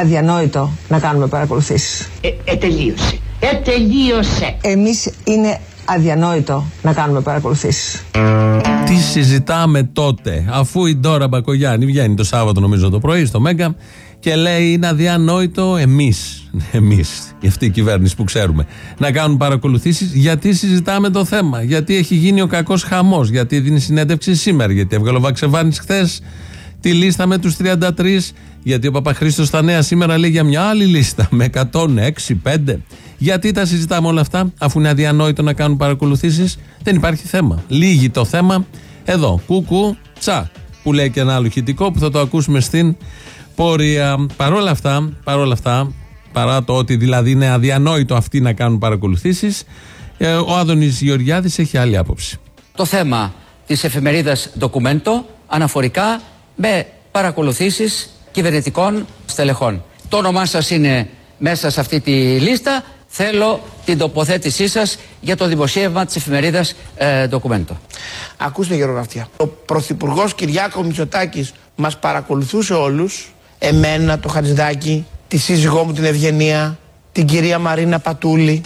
αδιανόητο να κάνουμε παρακολουθήσεις. Ε, ετελείωσε. Ετελείωσε. Εμείς είναι αδιανόητο να κάνουμε παρακολουθήσεις. Τι συζητάμε τότε, αφού η Ντόρα Μπακογιάννη βγαίνει το Σάββατο, νομίζω το πρωί, στο Μέγκα και λέει είναι αδιανόητο εμείς, εμείς, αυτή η κυβέρνηση που ξέρουμε, να κάνουν παρακολουθήσεις. Γιατί συζητάμε το θέμα, Γιατί έχει γίνει ο κακός χαμός, Γιατί δίνει συνέντευξη σήμερα, Γιατί έβγαλε ο Βαξεβάνης χθες τη λίστα με τους 33, Γιατί ο Παπαχρήστος στα νέα σήμερα λέει για μια άλλη λίστα με 106, 5. Γιατί τα συζητάμε όλα αυτά, αφού είναι αδιανόητο να κάνουν παρακολουθήσεις, δεν υπάρχει θέμα. Λίγη το θέμα εδώ. Κούκου, τσα. Που λέει και ένα άλλο χητικό που θα το ακούσουμε στην πορεία. Παρόλα αυτά, παρόλα αυτά, παρά το ότι δηλαδή είναι αδιανόητο αυτοί να κάνουν παρακολουθήσεις, ε, ο Άδωνης Γεωργιάδης έχει άλλη άποψη. Το θέμα της εφημερίδας Documento αναφορικά με παρακολουθήσεις κυβερνητικών στελεχών. Το όνομά σας είναι μέσα σε αυτή τη λίστα θέλω την τοποθέτησή σας για το δημοσίευμα της εφημερίδας ε, Documento. Ακούστε γερογραφία. Ο Πρωθυπουργός Κυριάκος Μητσοτάκης μας παρακολουθούσε όλους. Εμένα, το Χαρισδάκι, τη σύζυγό μου την Ευγενία, την κυρία Μαρίνα Πατούλη.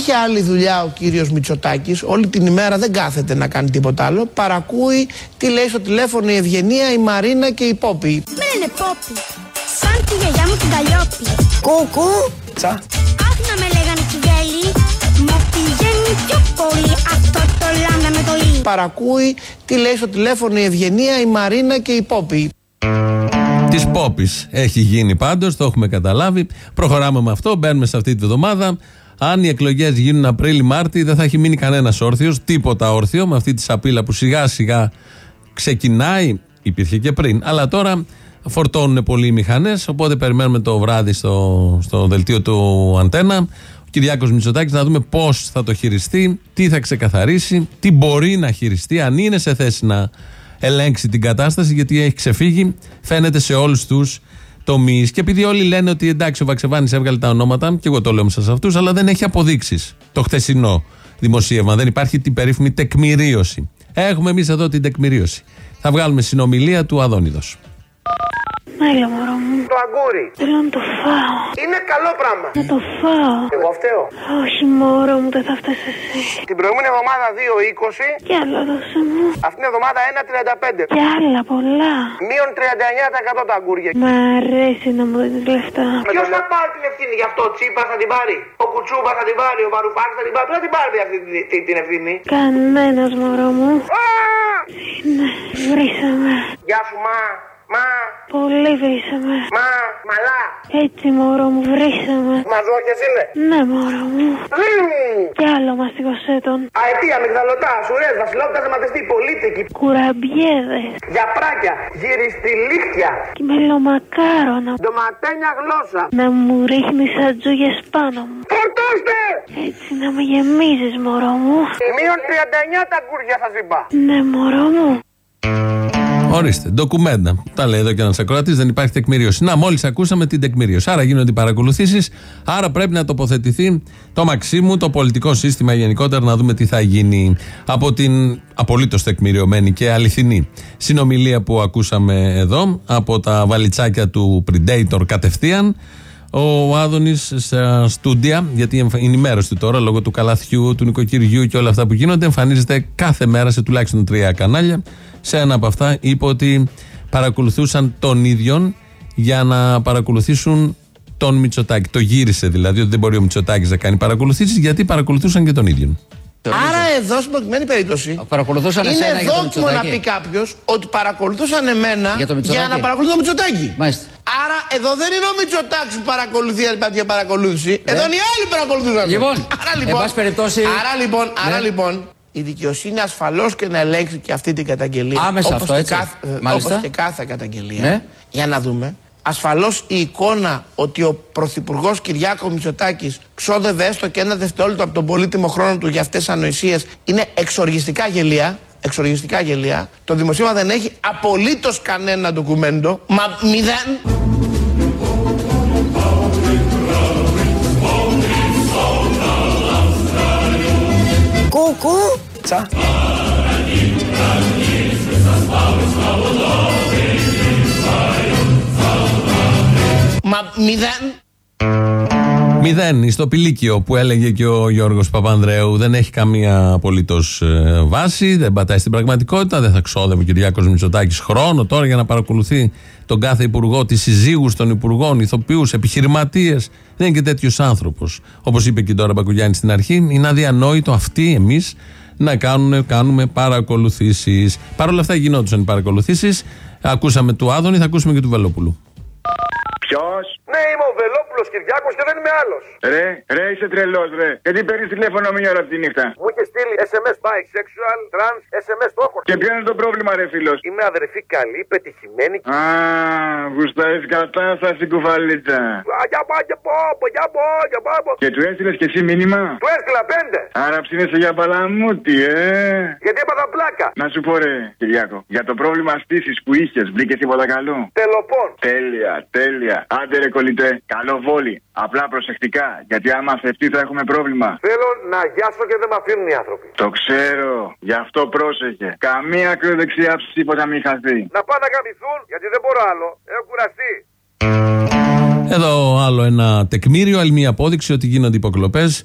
Είχε άλλη δουλειά ο κύριος Μητσοτάκης, όλη την ημέρα δεν κάθεται να κάνει τίποτα άλλο. Παρακούει τι λέει στο τηλέφωνο η Ευγενία, η Μαρίνα και η Πόπη. Με λένε Πόπη, σαν τη γιαγιά μου την Καλλιόπη. Κουκού. Τσα. Αχ να με λέγανε κυβέλη, μου πηγαίνει πιο πολύ αυτό το λάμδα με το λί. Παρακούει τι λέει στο τηλέφωνο η Ευγενία, η Μαρίνα και η Πόπη. Της Πόπης έχει γίνει πάντως, το έχουμε καταλάβει. Προχωράμε με αυτό, μπαίνουμε σε αυτή τη βδομάδα. Αν οι εκλογές γίνουν Απρίλη-Μάρτι, δεν θα έχει μείνει κανένας όρθιος, τίποτα όρθιο, με αυτή τη σαπίλα που σιγά σιγά ξεκινάει. Υπήρχε και πριν. Αλλά τώρα φορτώνουν πολλοί οι μηχανές. Οπότε περιμένουμε το βράδυ στο, στο δελτίο του Αντένα. Ο Κυριάκος Μητσοτάκης να δούμε πώς θα το χειριστεί, τι θα ξεκαθαρίσει, τι μπορεί να χειριστεί, αν είναι σε θέση να ελέγξει την κατάσταση, γιατί έχει ξεφύγει, φαίνεται σε όλους τους τομείς. Και επειδή όλοι λένε ότι εντάξει, ο Βαξεβάνης έβγαλε τα ονόματα, και εγώ το λέω μέσα σε αυτούς, αλλά δεν έχει αποδείξεις το χθεσινό δημοσίευμα. Δεν υπάρχει την περίφημη τεκμηρίωση. Έχουμε εμείς εδώ την τεκμηρίωση. Θα βγάλουμε συνομιλία του Αδόνιδος. Έλα μωρό μου, Το αγκούρι. θέλω να το φάω. Είναι καλό πράγμα. Να το φάω. Εγώ φταίω. Όχι μωρό μου, δεν θα φτάσει εσύ. Την προηγούμενη εβδομάδα 2,20, Κι άλλα δώσε μου. αυτήν την εβδομάδα 1,35. Κι άλλα πολλά. Μείον 39% τα αγκούρια. Μ' αρέσει να μου δίνεις λεφτά. Ποιος θα πάρει την ευθύνη γι' αυτό, ο Τσίπας θα την πάρει, ο Κουτσούμπας θα την πάρει, ο Βαρουφάκης θα την πάρει. Ποιος θα την πάρει αυτή την, την, την ευθύνη; Κανένας μωρό μου. Α! Ναι, βρήσαμε. Γεια σου, μα. Μα. Πολύ βρήσαμε. Μα. Μαλά. Έτσι μωρό μου, βρήσαμε. Μαζόχες είναι. Ναι μωρό μου. Μμμ. Κι άλλο μαστιγωσέ τον. Αετία, μυγδαλωτά, σουρές, βασιλόπιτα, ζεματιστή, πολίτικη. Κουραμπιέδες. Γιαπράκια, γυριστηλίχτια, Και μελομακάρονα. ντοματένια γλώσσα. Να μου ρίχνεις ατζούγες πάνω μου. Φορτώστε! Έτσι να με γεμίζεις μωρό μου. Μείον 39 τα γκούρια σας είπα. Ναι μωρό μου. Ορίστε, ντοκουμέντα. Τα λέει εδώ και ένας ακροατής, δεν υπάρχει τεκμηρίωση. Να, μόλις ακούσαμε την τεκμηρίωση. Άρα γίνονται οι παρακολουθήσεις, άρα πρέπει να τοποθετηθεί το Μαξίμου, το πολιτικό σύστημα γενικότερα, να δούμε τι θα γίνει από την απολύτως τεκμηριωμένη και αληθινή συνομιλία που ακούσαμε εδώ, από τα βαλιτσάκια του Predator κατευθείαν. Ο Άδωνης στα στούντια, γιατί είναι η μέρος του τώρα λόγω του καλαθιού, του νοικοκυριού και όλα αυτά που γίνονται, εμφανίζεται κάθε μέρα σε τουλάχιστον τρία κανάλια. Σε ένα από αυτά είπε ότι παρακολουθούσαν τον ίδιον για να παρακολουθήσουν τον Μητσοτάκη. Το γύρισε δηλαδή ότι δεν μπορεί ο Μητσοτάκης να κάνει παρακολουθήσεις γιατί παρακολουθούσαν και τον ίδιον. Άρα εδώ στην προκειμένη περίπτωση. Παρακολουθούσαν είναι εσένα για το δόκιμο να Μητσοτάκη. πει κάποιος ότι παρακολουθούσαν εμένα Για το Μητσοτάκη. να παρακολουθούν το Μητσοτάκη. Μάλιστα. Άρα εδώ δεν είναι ο Μητσοτάκης που παρακολουθεί αν υπάρχει παρακολούθηση. Εδώ είναι οι άλλοι που παρακολουθούν. Ναι. Λοιπόν, άρα, εν πάση περιπτώσει- άρα λοιπόν, άρα Ναι. λοιπόν η δικαιοσύνη ασφαλώς και να ελέγξει και αυτή την καταγγελία. Άμεσα όπως αυτό, και έτσι. Κάθε, ε, Μάλιστα. όπως και κάθε καταγγελία. Ναι. Για να δούμε. Ασφαλώς η εικόνα ότι ο Πρωθυπουργός Κυριάκο Μητσοτάκης ξόδευε έστω και ένα δευτερόλεπτο από τον πολύτιμο χρόνο του για αυτές τις ανοησίες είναι εξοργιστικά γελία. Εξοργιστικά γελία. Το δημοσίευμα δεν έχει απολύτως κανένα ντοκουμέντο. Μα μηδέν. Κούκου. Μα μηδέν. Μηδέν, στο πηλίκιο που έλεγε και ο Γιώργος Παπανδρέου δεν έχει καμία απολύτως βάση, δεν πατάει στην πραγματικότητα, δεν θα ξόδευε ο Κυριάκος Μητσοτάκης χρόνο τώρα για να παρακολουθεί τον κάθε υπουργό, τις συζύγους των υπουργών, ηθοποιούς, επιχειρηματίες. Δεν είναι και τέτοιος άνθρωπος. Όπως είπε και τώρα Μπακουγιάννη στην αρχή, είναι αδιανόητο αυτοί εμείς να κάνουν, κάνουμε παρακολουθήσεις. Παρ' όλα αυτά γινόντουσαν οι παρακολουθήσεις. Ακούσαμε του Άδωνη, θα ακούσουμε και του Βελόπουλου. Ποιος; Ναι, είμαι ο Βελόπουλος Κυριάκος και δεν είμαι άλλος. Ρε, ρε, είσαι τρελός, ρε. Γιατί παίρνεις τηλέφωνο μία ώρα από τη νύχτα; Μου είχε στείλει SMS bisexual, trans, SMS το έχω. Και ποιο είναι το πρόβλημα, ρε φίλος; Είμαι αδερφή καλή, πετυχημένη. Α, γουστάρεις κατάσταση κουβαλίτσα. Α, Για πά, για πό, για πό, για πά. Και του έστειλες και εσύ μήνυμα; Του έστειλα πέντε. Άρα ψήνεσαι για παλαμούτι, ε. Γιατί έπαθα πλάκα. Να σου πω, ρε, Κυριάκο, για το πρόβλημα στήσης που είχες, βρήκες τίποτα καλό; Τελοπών. Τέλεια, τέλεια. Άντε ρε κολλητέ, καλό βόλι. Απλά προσεκτικά, γιατί άμα θευτεί θα έχουμε πρόβλημα. Θέλω να γιάσω και δεν με αφήνουν οι άνθρωποι. Το ξέρω, γι' αυτό πρόσεχε. Καμία ακροδεξιά τίποτα μη χαθεί. Να πάνε να καμηθούν, γιατί δεν μπορώ άλλο. Έχω κουραστεί. Εδώ άλλο ένα τεκμήριο, άλλη μια απόδειξη ότι γίνονται υποκλοπές.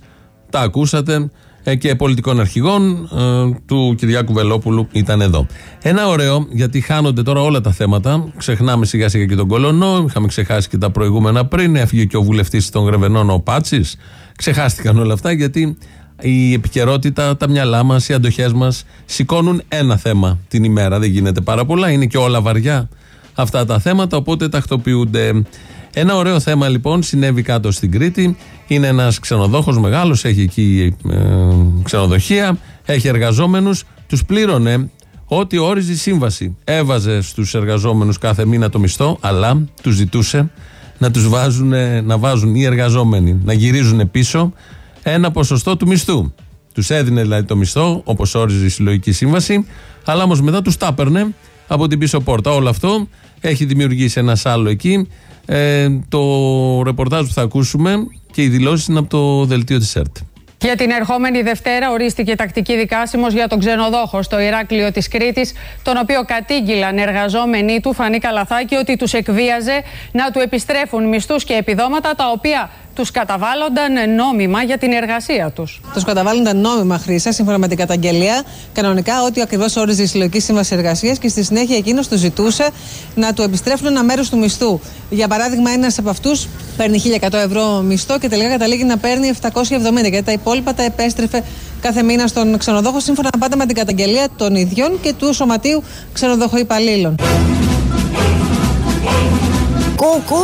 Τα ακούσατε ε, και πολιτικών αρχηγών ε, του Κυριάκου Βελόπουλου ήταν εδώ. Ένα ωραίο, γιατί χάνονται τώρα όλα τα θέματα. Ξεχνάμε σιγά σιγά και τον Κολονό, είχαμε ξεχάσει και τα προηγούμενα πριν. Έφυγε και ο βουλευτής των Γρεβενών, ο Πάτσης. Ξεχάστηκαν όλα αυτά γιατί η επικαιρότητα, τα μυαλά μας, οι αντοχές μας σηκώνουν ένα θέμα την ημέρα. Δεν γίνεται πάρα πολλά, είναι και όλα βαριά αυτά τα θέματα, οπότε τακτοποιούνται. Ένα ωραίο θέμα λοιπόν συνέβη κάτω στην Κρήτη. Είναι ένας ξενοδόχος μεγάλος, έχει εκεί ε, ξενοδοχεία, έχει εργαζόμενους. Τους πλήρωνε ό,τι όριζε η σύμβαση. Έβαζε στους εργαζόμενους κάθε μήνα το μισθό, αλλά τους ζητούσε να τους βάζουν, να βάζουν οι εργαζόμενοι, να γυρίζουν πίσω ένα ποσοστό του μισθού. Τους έδινε δηλαδή το μισθό, όπως όριζε η συλλογική σύμβαση, αλλά όμως μετά τους τα έπαιρνε από την πίσω πόρτα. Όλο αυτό έχει δημιουργήσει ένα άλλο εκεί. Ε, το ρεπορτάζ που θα ακούσουμε και οι δηλώσεις είναι από το δελτίο της ΕΡΤ. Για την ερχόμενη Δευτέρα ορίστηκε τακτική δικάσιμος για τον ξενοδόχο στο Ηράκλειο της Κρήτης, τον οποίο κατήγγυλαν εργαζόμενοι του Φανή Καλαθάκη ότι τους εκβίαζε να του επιστρέφουν μισθούς και επιδόματα τα οποία τους καταβάλλονταν νόμιμα για την εργασία τους. Τους καταβάλλονταν νόμιμα χρήσα σύμφωνα με την καταγγελία. Κανονικά, ό,τι ακριβώς όριζε η συλλογική σύμβαση εργασίας και στη συνέχεια εκείνος του ζητούσε να του επιστρέφουν ένα μέρος του μισθού. Για παράδειγμα, ένας από αυτούς παίρνει 1.100 ευρώ μισθό και τελικά καταλήγει να παίρνει 770 γιατί τα υπόλοιπα τα επέστρεφε κάθε μήνα στον ξενοδόχο σύμφωνα πάντα με την καταγγελία των ιδιών και του Σωματείου Ξενοδοχοϊπαλλήλων. Κούκου.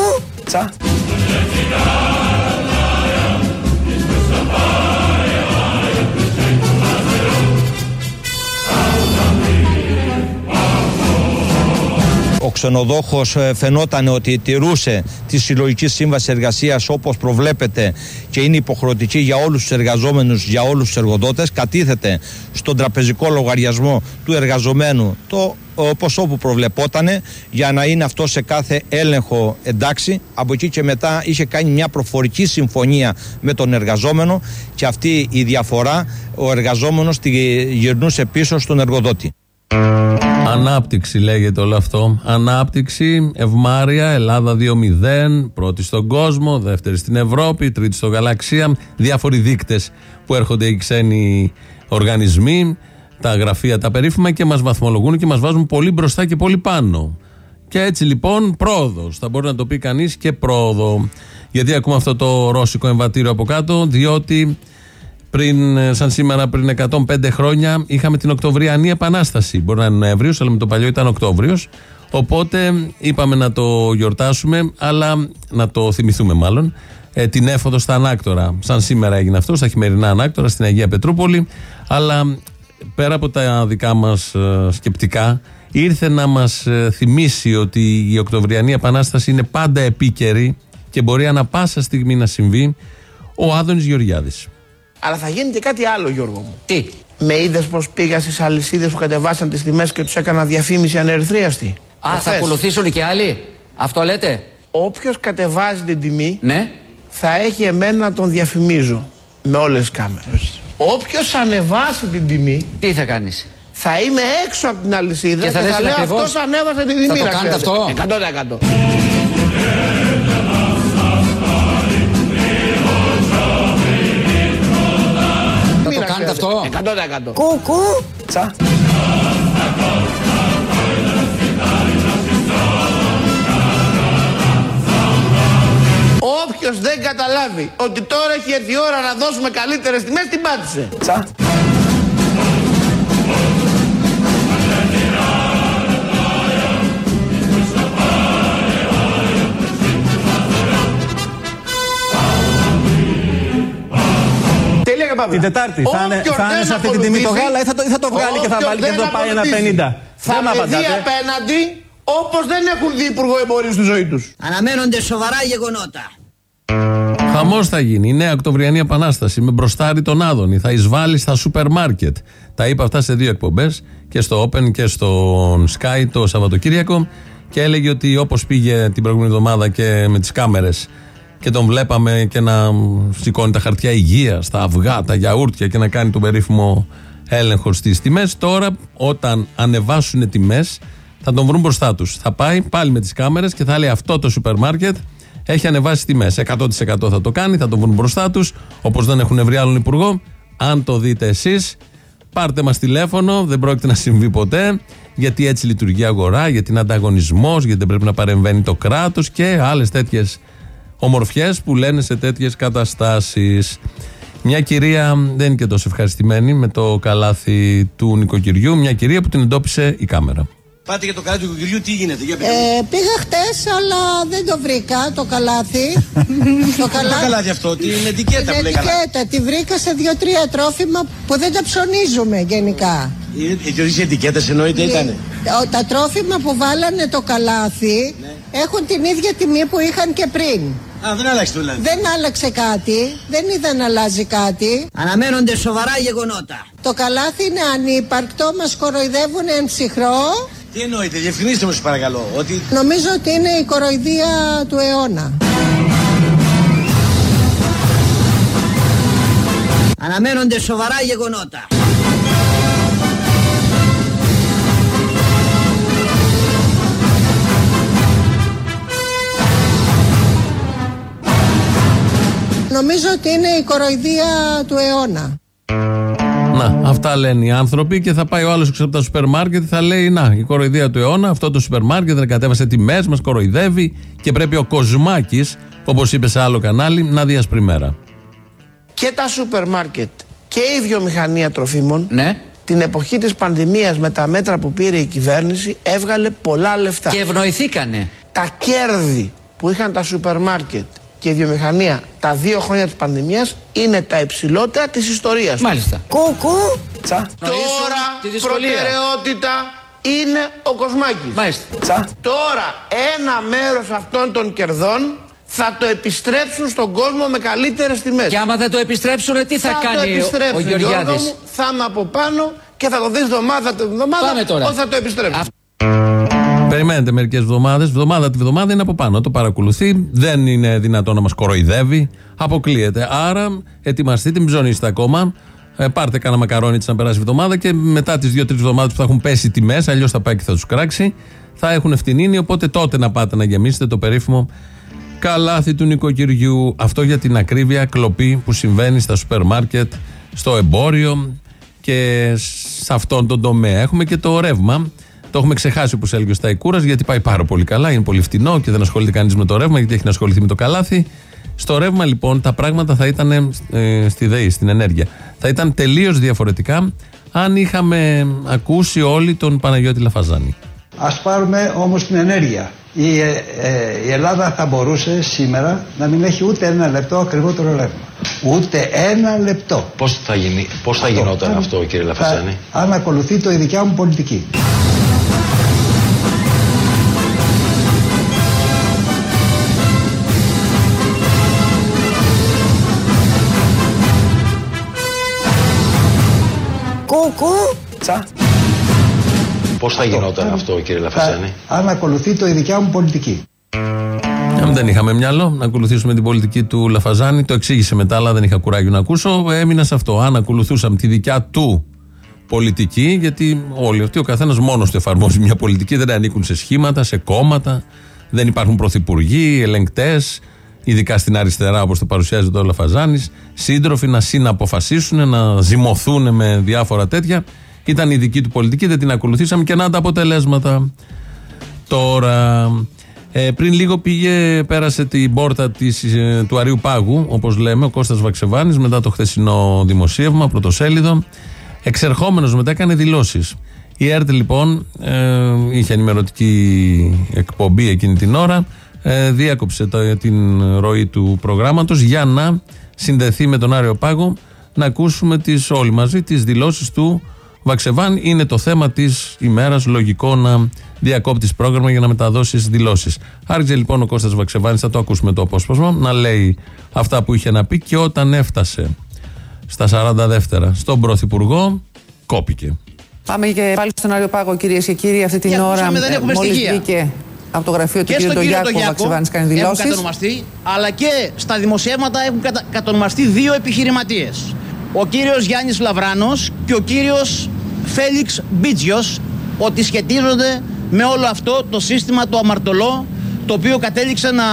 Ο ξενοδόχος ε, φαινόταν ότι τηρούσε τη συλλογική σύμβαση εργασίας όπως προβλέπεται και είναι υποχρεωτική για όλους τους εργαζόμενους, για όλους τους εργοδότες. Κατήθεται στον τραπεζικό λογαριασμό του εργαζομένου το ο ποσό που προβλεπότανε για να είναι αυτό σε κάθε έλεγχο εντάξει. Από εκεί και μετά είχε κάνει μια προφορική συμφωνία με τον εργαζόμενο και αυτή η διαφορά ο εργαζόμενος τη γυρνούσε πίσω στον εργοδότη. Ανάπτυξη λέγεται όλο αυτό. Ανάπτυξη, ευμάρεια, Ελλάδα 2-0, πρώτη στον κόσμο, δεύτερη στην Ευρώπη, τρίτη στο γαλαξία. Διάφοροι δείκτες που έρχονται οι ξένοι οργανισμοί, τα γραφεία τα περίφημα και μας βαθμολογούν και μας βάζουν πολύ μπροστά και πολύ πάνω. Και έτσι λοιπόν πρόοδος. Θα μπορεί να το πει κανείς και πρόοδο. Γιατί ακούμε αυτό το ρώσικο εμβατήριο από κάτω, διότι Πριν, ε, σαν σήμερα, πριν 105 χρόνια, είχαμε την Οκτωβριανή Επανάσταση. Μπορεί να είναι Νοέμβριος, αλλά με το παλιό ήταν Οκτώβριος. Οπότε είπαμε να το γιορτάσουμε, αλλά να το θυμηθούμε μάλλον. Ε, την έφοδο στα Ανάκτορα. Σαν σήμερα έγινε αυτό, στα χειμερινά Ανάκτορα, στην Αγία Πετρούπολη. Αλλά πέρα από τα δικά μας σκεπτικά, ήρθε να μας θυμίσει ότι η Οκτωβριανή Επανάσταση είναι πάντα επίκαιρη και μπορεί ανα πάσα στιγμή να συμβεί ο Άδωνης Γεωργιάδης. Αλλά θα γίνει και κάτι άλλο, Γιώργο μου. Τι; Με είδες πως πήγα στις αλυσίδες που κατεβάσαν τις τιμές και τους έκανα διαφήμιση ανερυθρίαστη. Α, θα Προχθές. ακολουθήσουν και άλλοι; Αυτό λέτε; Όποιος κατεβάζει την τιμή Ναι. θα έχει εμένα να τον διαφημίζω με όλες τις κάμερες. Όποιος ανεβάσει την τιμή Τι θα κάνεις; θα είμαι έξω από την αλυσίδα Και θα λες λέω ακριβώς. αυτός ανέβασε την τιμή. Θα το να κάνετε ξέρετε. αυτό; 100%. Αυτό; 100%. Κουκού. Τσα. Όποιος δεν καταλάβει ότι τώρα έχει έρθει η ώρα να δώσουμε καλύτερες τιμές, την πάτησε. Τσα. Τέλεια και πάμε. Την Τετάρτη θα είναι, Όποιον θα είναι δεν σε αυτή την τιμή το ακολουθήσει, γάλα ή θα το, ή θα το βγάλει και θα όποιον βάλει και δεν θα το πάει ένα ακολουθήσει, 50. Θα Δεν με δει απαντάτε. απέναντι όπως δεν έχουν δει υπουργό εμπορίου στη ζωή τους. Αναμένονται σοβαρά γεγονότα. Χαμός θα γίνει. Η νέα Οκτωβριανή Επανάσταση με μπροστάρι τον Άδωνη. Θα εισβάλλει στα σούπερ μάρκετ. Τα είπα αυτά σε δύο εκπομπές και στο Open και στο Sky το Σαββατοκύριακο. Και έλεγε ότι όπως πήγε την προηγούμενη εβδομάδα και με τις κάμερες και τον βλέπαμε και να σηκώνει τα χαρτιά υγεία, τα αυγά, τα γιαούρτια και να κάνει τον περίφημο έλεγχο στις τιμές. Τώρα, όταν ανεβάσουν τιμές, θα τον βρουν μπροστά τους. Θα πάει πάλι με τις κάμερες και θα λέει αυτό το σούπερ μάρκετ έχει ανεβάσει τιμές. 100% θα το κάνει, θα τον βρουν μπροστά τους, όπως δεν έχουν βρει άλλον υπουργό. Αν το δείτε εσείς, πάρτε μας τηλέφωνο, δεν πρόκειται να συμβεί ποτέ. Γιατί έτσι λειτουργεί η αγορά, γιατί είναι ανταγωνισμός, γιατί δεν πρέπει να παρεμβαίνει το κράτος και άλλες τέτοιες ομορφιές που λένε σε τέτοιες καταστάσεις. Μια κυρία δεν είναι και τόσο ευχαριστημένη με το καλάθι του νοικοκυριού. Μια κυρία που την εντόπισε η κάμερα. Πάτε για το καλάθι του κουκυριού, τι γίνεται, για Ε, πήγα χτες αλλά δεν το βρήκα το καλάθι. το καλάθι. καλάθι αυτό, την ετικέτα που λέει καλά. ετικέτα, τη βρήκα σε δύο-τρία τρόφιμα που δεν τα ψωνίζουμε γενικά. Οι ετικέτες εννοείται ήτανε. Ο- Τα τρόφιμα που βάλανε το καλάθι έχουν την ίδια τιμή που είχαν και πριν. Α, δεν άλλαξε το δηλαδή. Δεν άλλαξε κάτι, δεν είδα να αλλάζει κάτι. Αναμένονται σοβαρά γεγονότα. Το καλάθι είναι ανύπαρκτο, μας κοροϊδεύουν εν ψυχρό. Τι εννοείται, διευκρινίστε μου σας παρακαλώ. Ότι Νομίζω ότι είναι η κοροϊδία του αιώνα. Αναμένονται σοβαρά γεγονότα. Νομίζω ότι είναι η κοροϊδία του αιώνα. Να, αυτά λένε οι άνθρωποι και θα πάει ο άλλος έξω από τα σούπερ μάρκετ και θα λέει: Να, η κοροϊδία του αιώνα, αυτό το σούπερ μάρκετ δεν κατέβασε τιμές, μας κοροϊδεύει και πρέπει ο Κοσμάκης, όπως είπε σε άλλο κανάλι, να δει ασπριμέρα. Και τα σούπερ μάρκετ και η βιομηχανία τροφίμων Ναι. την εποχή της πανδημίας με τα μέτρα που πήρε η κυβέρνηση έβγαλε πολλά λεφτά. Και ευνοηθήκανε. Τα κέρδη που είχαν τα σούπερ μάρκετ και η βιομηχανία τα δύο χρόνια της πανδημίας είναι τα υψηλότερα της ιστορίας. Μάλιστα. Κουκού. Τσα. Τώρα τη δυσκολία. προτεραιότητα είναι ο Κοσμάκης. Μάλιστα. Τσα. Τώρα ένα μέρος αυτών των κερδών θα το επιστρέψουν στον κόσμο με καλύτερες τιμές. Και άμα δεν το επιστρέψουν, τι θα, το κάνει ο, επιστρέψουν, ο Γιώργο Γεωργιάδης. μου, θα είμαι από πάνω και θα το δεις εβδομάδα την εβδομάδα Πάμε τώρα. ότι θα το επιστρέψουν. Περιμένετε μερικές εβδομάδες. Βδομάδα τη βδομάδα είναι από πάνω. Το παρακολουθεί. Δεν είναι δυνατόν να μας κοροϊδεύει. Αποκλείεται. Άρα ετοιμαστείτε, μην ψωνίσετε ακόμα. Ε, πάρτε κάνα μακαρόνι της να περάσει η εβδομάδα και μετά τις δύο-τρεις εβδομάδες που θα έχουν πέσει οι τιμές, αλλιώς θα πάει και θα τους κράξει, θα έχουν ευθυνίνει. Οπότε τότε να πάτε να γεμίσετε το περίφημο καλάθι του νοικοκυριού. Αυτό για την ακρίβεια κλοπή που συμβαίνει στα σούπερ μάρκετ, στο εμπόριο και σε αυτόν τον τομέα. Έχουμε και το ρεύμα. Το έχουμε ξεχάσει όπως έλεγε ο Σταϊκούρα, γιατί πάει πάρα πολύ καλά, είναι πολύ φτηνό και δεν ασχολείται κανείς με το ρεύμα, γιατί έχει να ασχοληθεί με το καλάθι. Στο ρεύμα λοιπόν τα πράγματα θα ήταν ε, στη ΔΕΗ, στην ενέργεια. Θα ήταν τελείως διαφορετικά αν είχαμε ακούσει όλοι τον Παναγιώτη Λαφαζάνη. Ας πάρουμε όμως την ενέργεια. Η, ε, ε, η Ελλάδα θα μπορούσε σήμερα να μην έχει ούτε ένα λεπτό ακριβότερο ρεύμα. Ούτε ένα λεπτό. Πώς θα, γίνει, πώς θα γινόταν αυτό κύριε Λαφαζάνη; Θα- αν ακολουθεί το η δικιά μου πολιτική. Κουκού. Τσα. Πώς θα γινόταν αυτό κύριε Λαφαζάνη. Θα- αν ακολουθεί το η δικιά μου πολιτική. Αν δεν είχαμε μυαλό να ακολουθήσουμε την πολιτική του Λαφαζάνη, το εξήγησε μετά, αλλά δεν είχα κουράγιο να ακούσω. Έμεινα σε αυτό. Αν ακολουθούσαμε τη δικιά του πολιτική, γιατί όλοι αυτοί ο καθένας μόνος του εφαρμόζει μια πολιτική, δεν ανήκουν σε σχήματα, σε κόμματα, δεν υπάρχουν πρωθυπουργοί, ελεγκτές, ειδικά στην αριστερά όπως το παρουσιάζεται ο Λαφαζάνης, σύντροφοι να συναποφασίσουν, να ζυμωθούν με διάφορα τέτοια. Ήταν η δική του πολιτική, δεν την ακολουθήσαμε και να τα αποτελέσματα. Τώρα, ε, πριν λίγο πήγε, πέρασε την πόρτα της, ε, του Αριού Πάγου, όπως λέμε, ο Κώστας Βαξεβάνης, μετά το χθεσινό δημοσίευμα, πρωτοσέλιδο. Εξερχόμενος μετά έκανε δηλώσεις. Η ΕΡΤ λοιπόν ε, είχε ενημερωτική εκπομπή εκείνη την ώρα, ε, διάκοψε το- την ροή του προγράμματος για να συνδεθεί με τον Άριο Πάγο να ακούσουμε τις, όλοι μαζί τις δηλώσεις του Βαξεβάν είναι το θέμα της ημέρας. Λογικό να διακόπτει πρόγραμμα για να μεταδώσεις δηλώσεις. Άρχισε λοιπόν ο Κώστας Βαξεβάνη, θα το ακούσουμε το απόσπασμα, να λέει αυτά που είχε να πει και όταν έφτασε στα 40 δεύτερα στον Πρωθυπουργό, κόπηκε. Πάμε και πάλι στον Άριο Πάγο, κυρίες και κύριοι. Αυτή την Και ώρα ακούσαμε, δεν έχουμε μόλις στοιχεία. βγήκε από το γραφείο του και κ. στον κύριο Ντογιάκου ο Τογιάκο Βαξεβάνη κάνει έχουν δηλώσεις. κατονομαστεί, αλλά και στα δημοσιεύματα έχουν κατα... κατονομαστεί δύο επιχειρηματίες. Ο κύριος Γιάννης Λαβράνος και ο κύριος Φέλιξ Μπίτζιος, ότι σχετίζονται με όλο αυτό το σύστημα το αμαρτωλό, το οποίο κατέληξε να,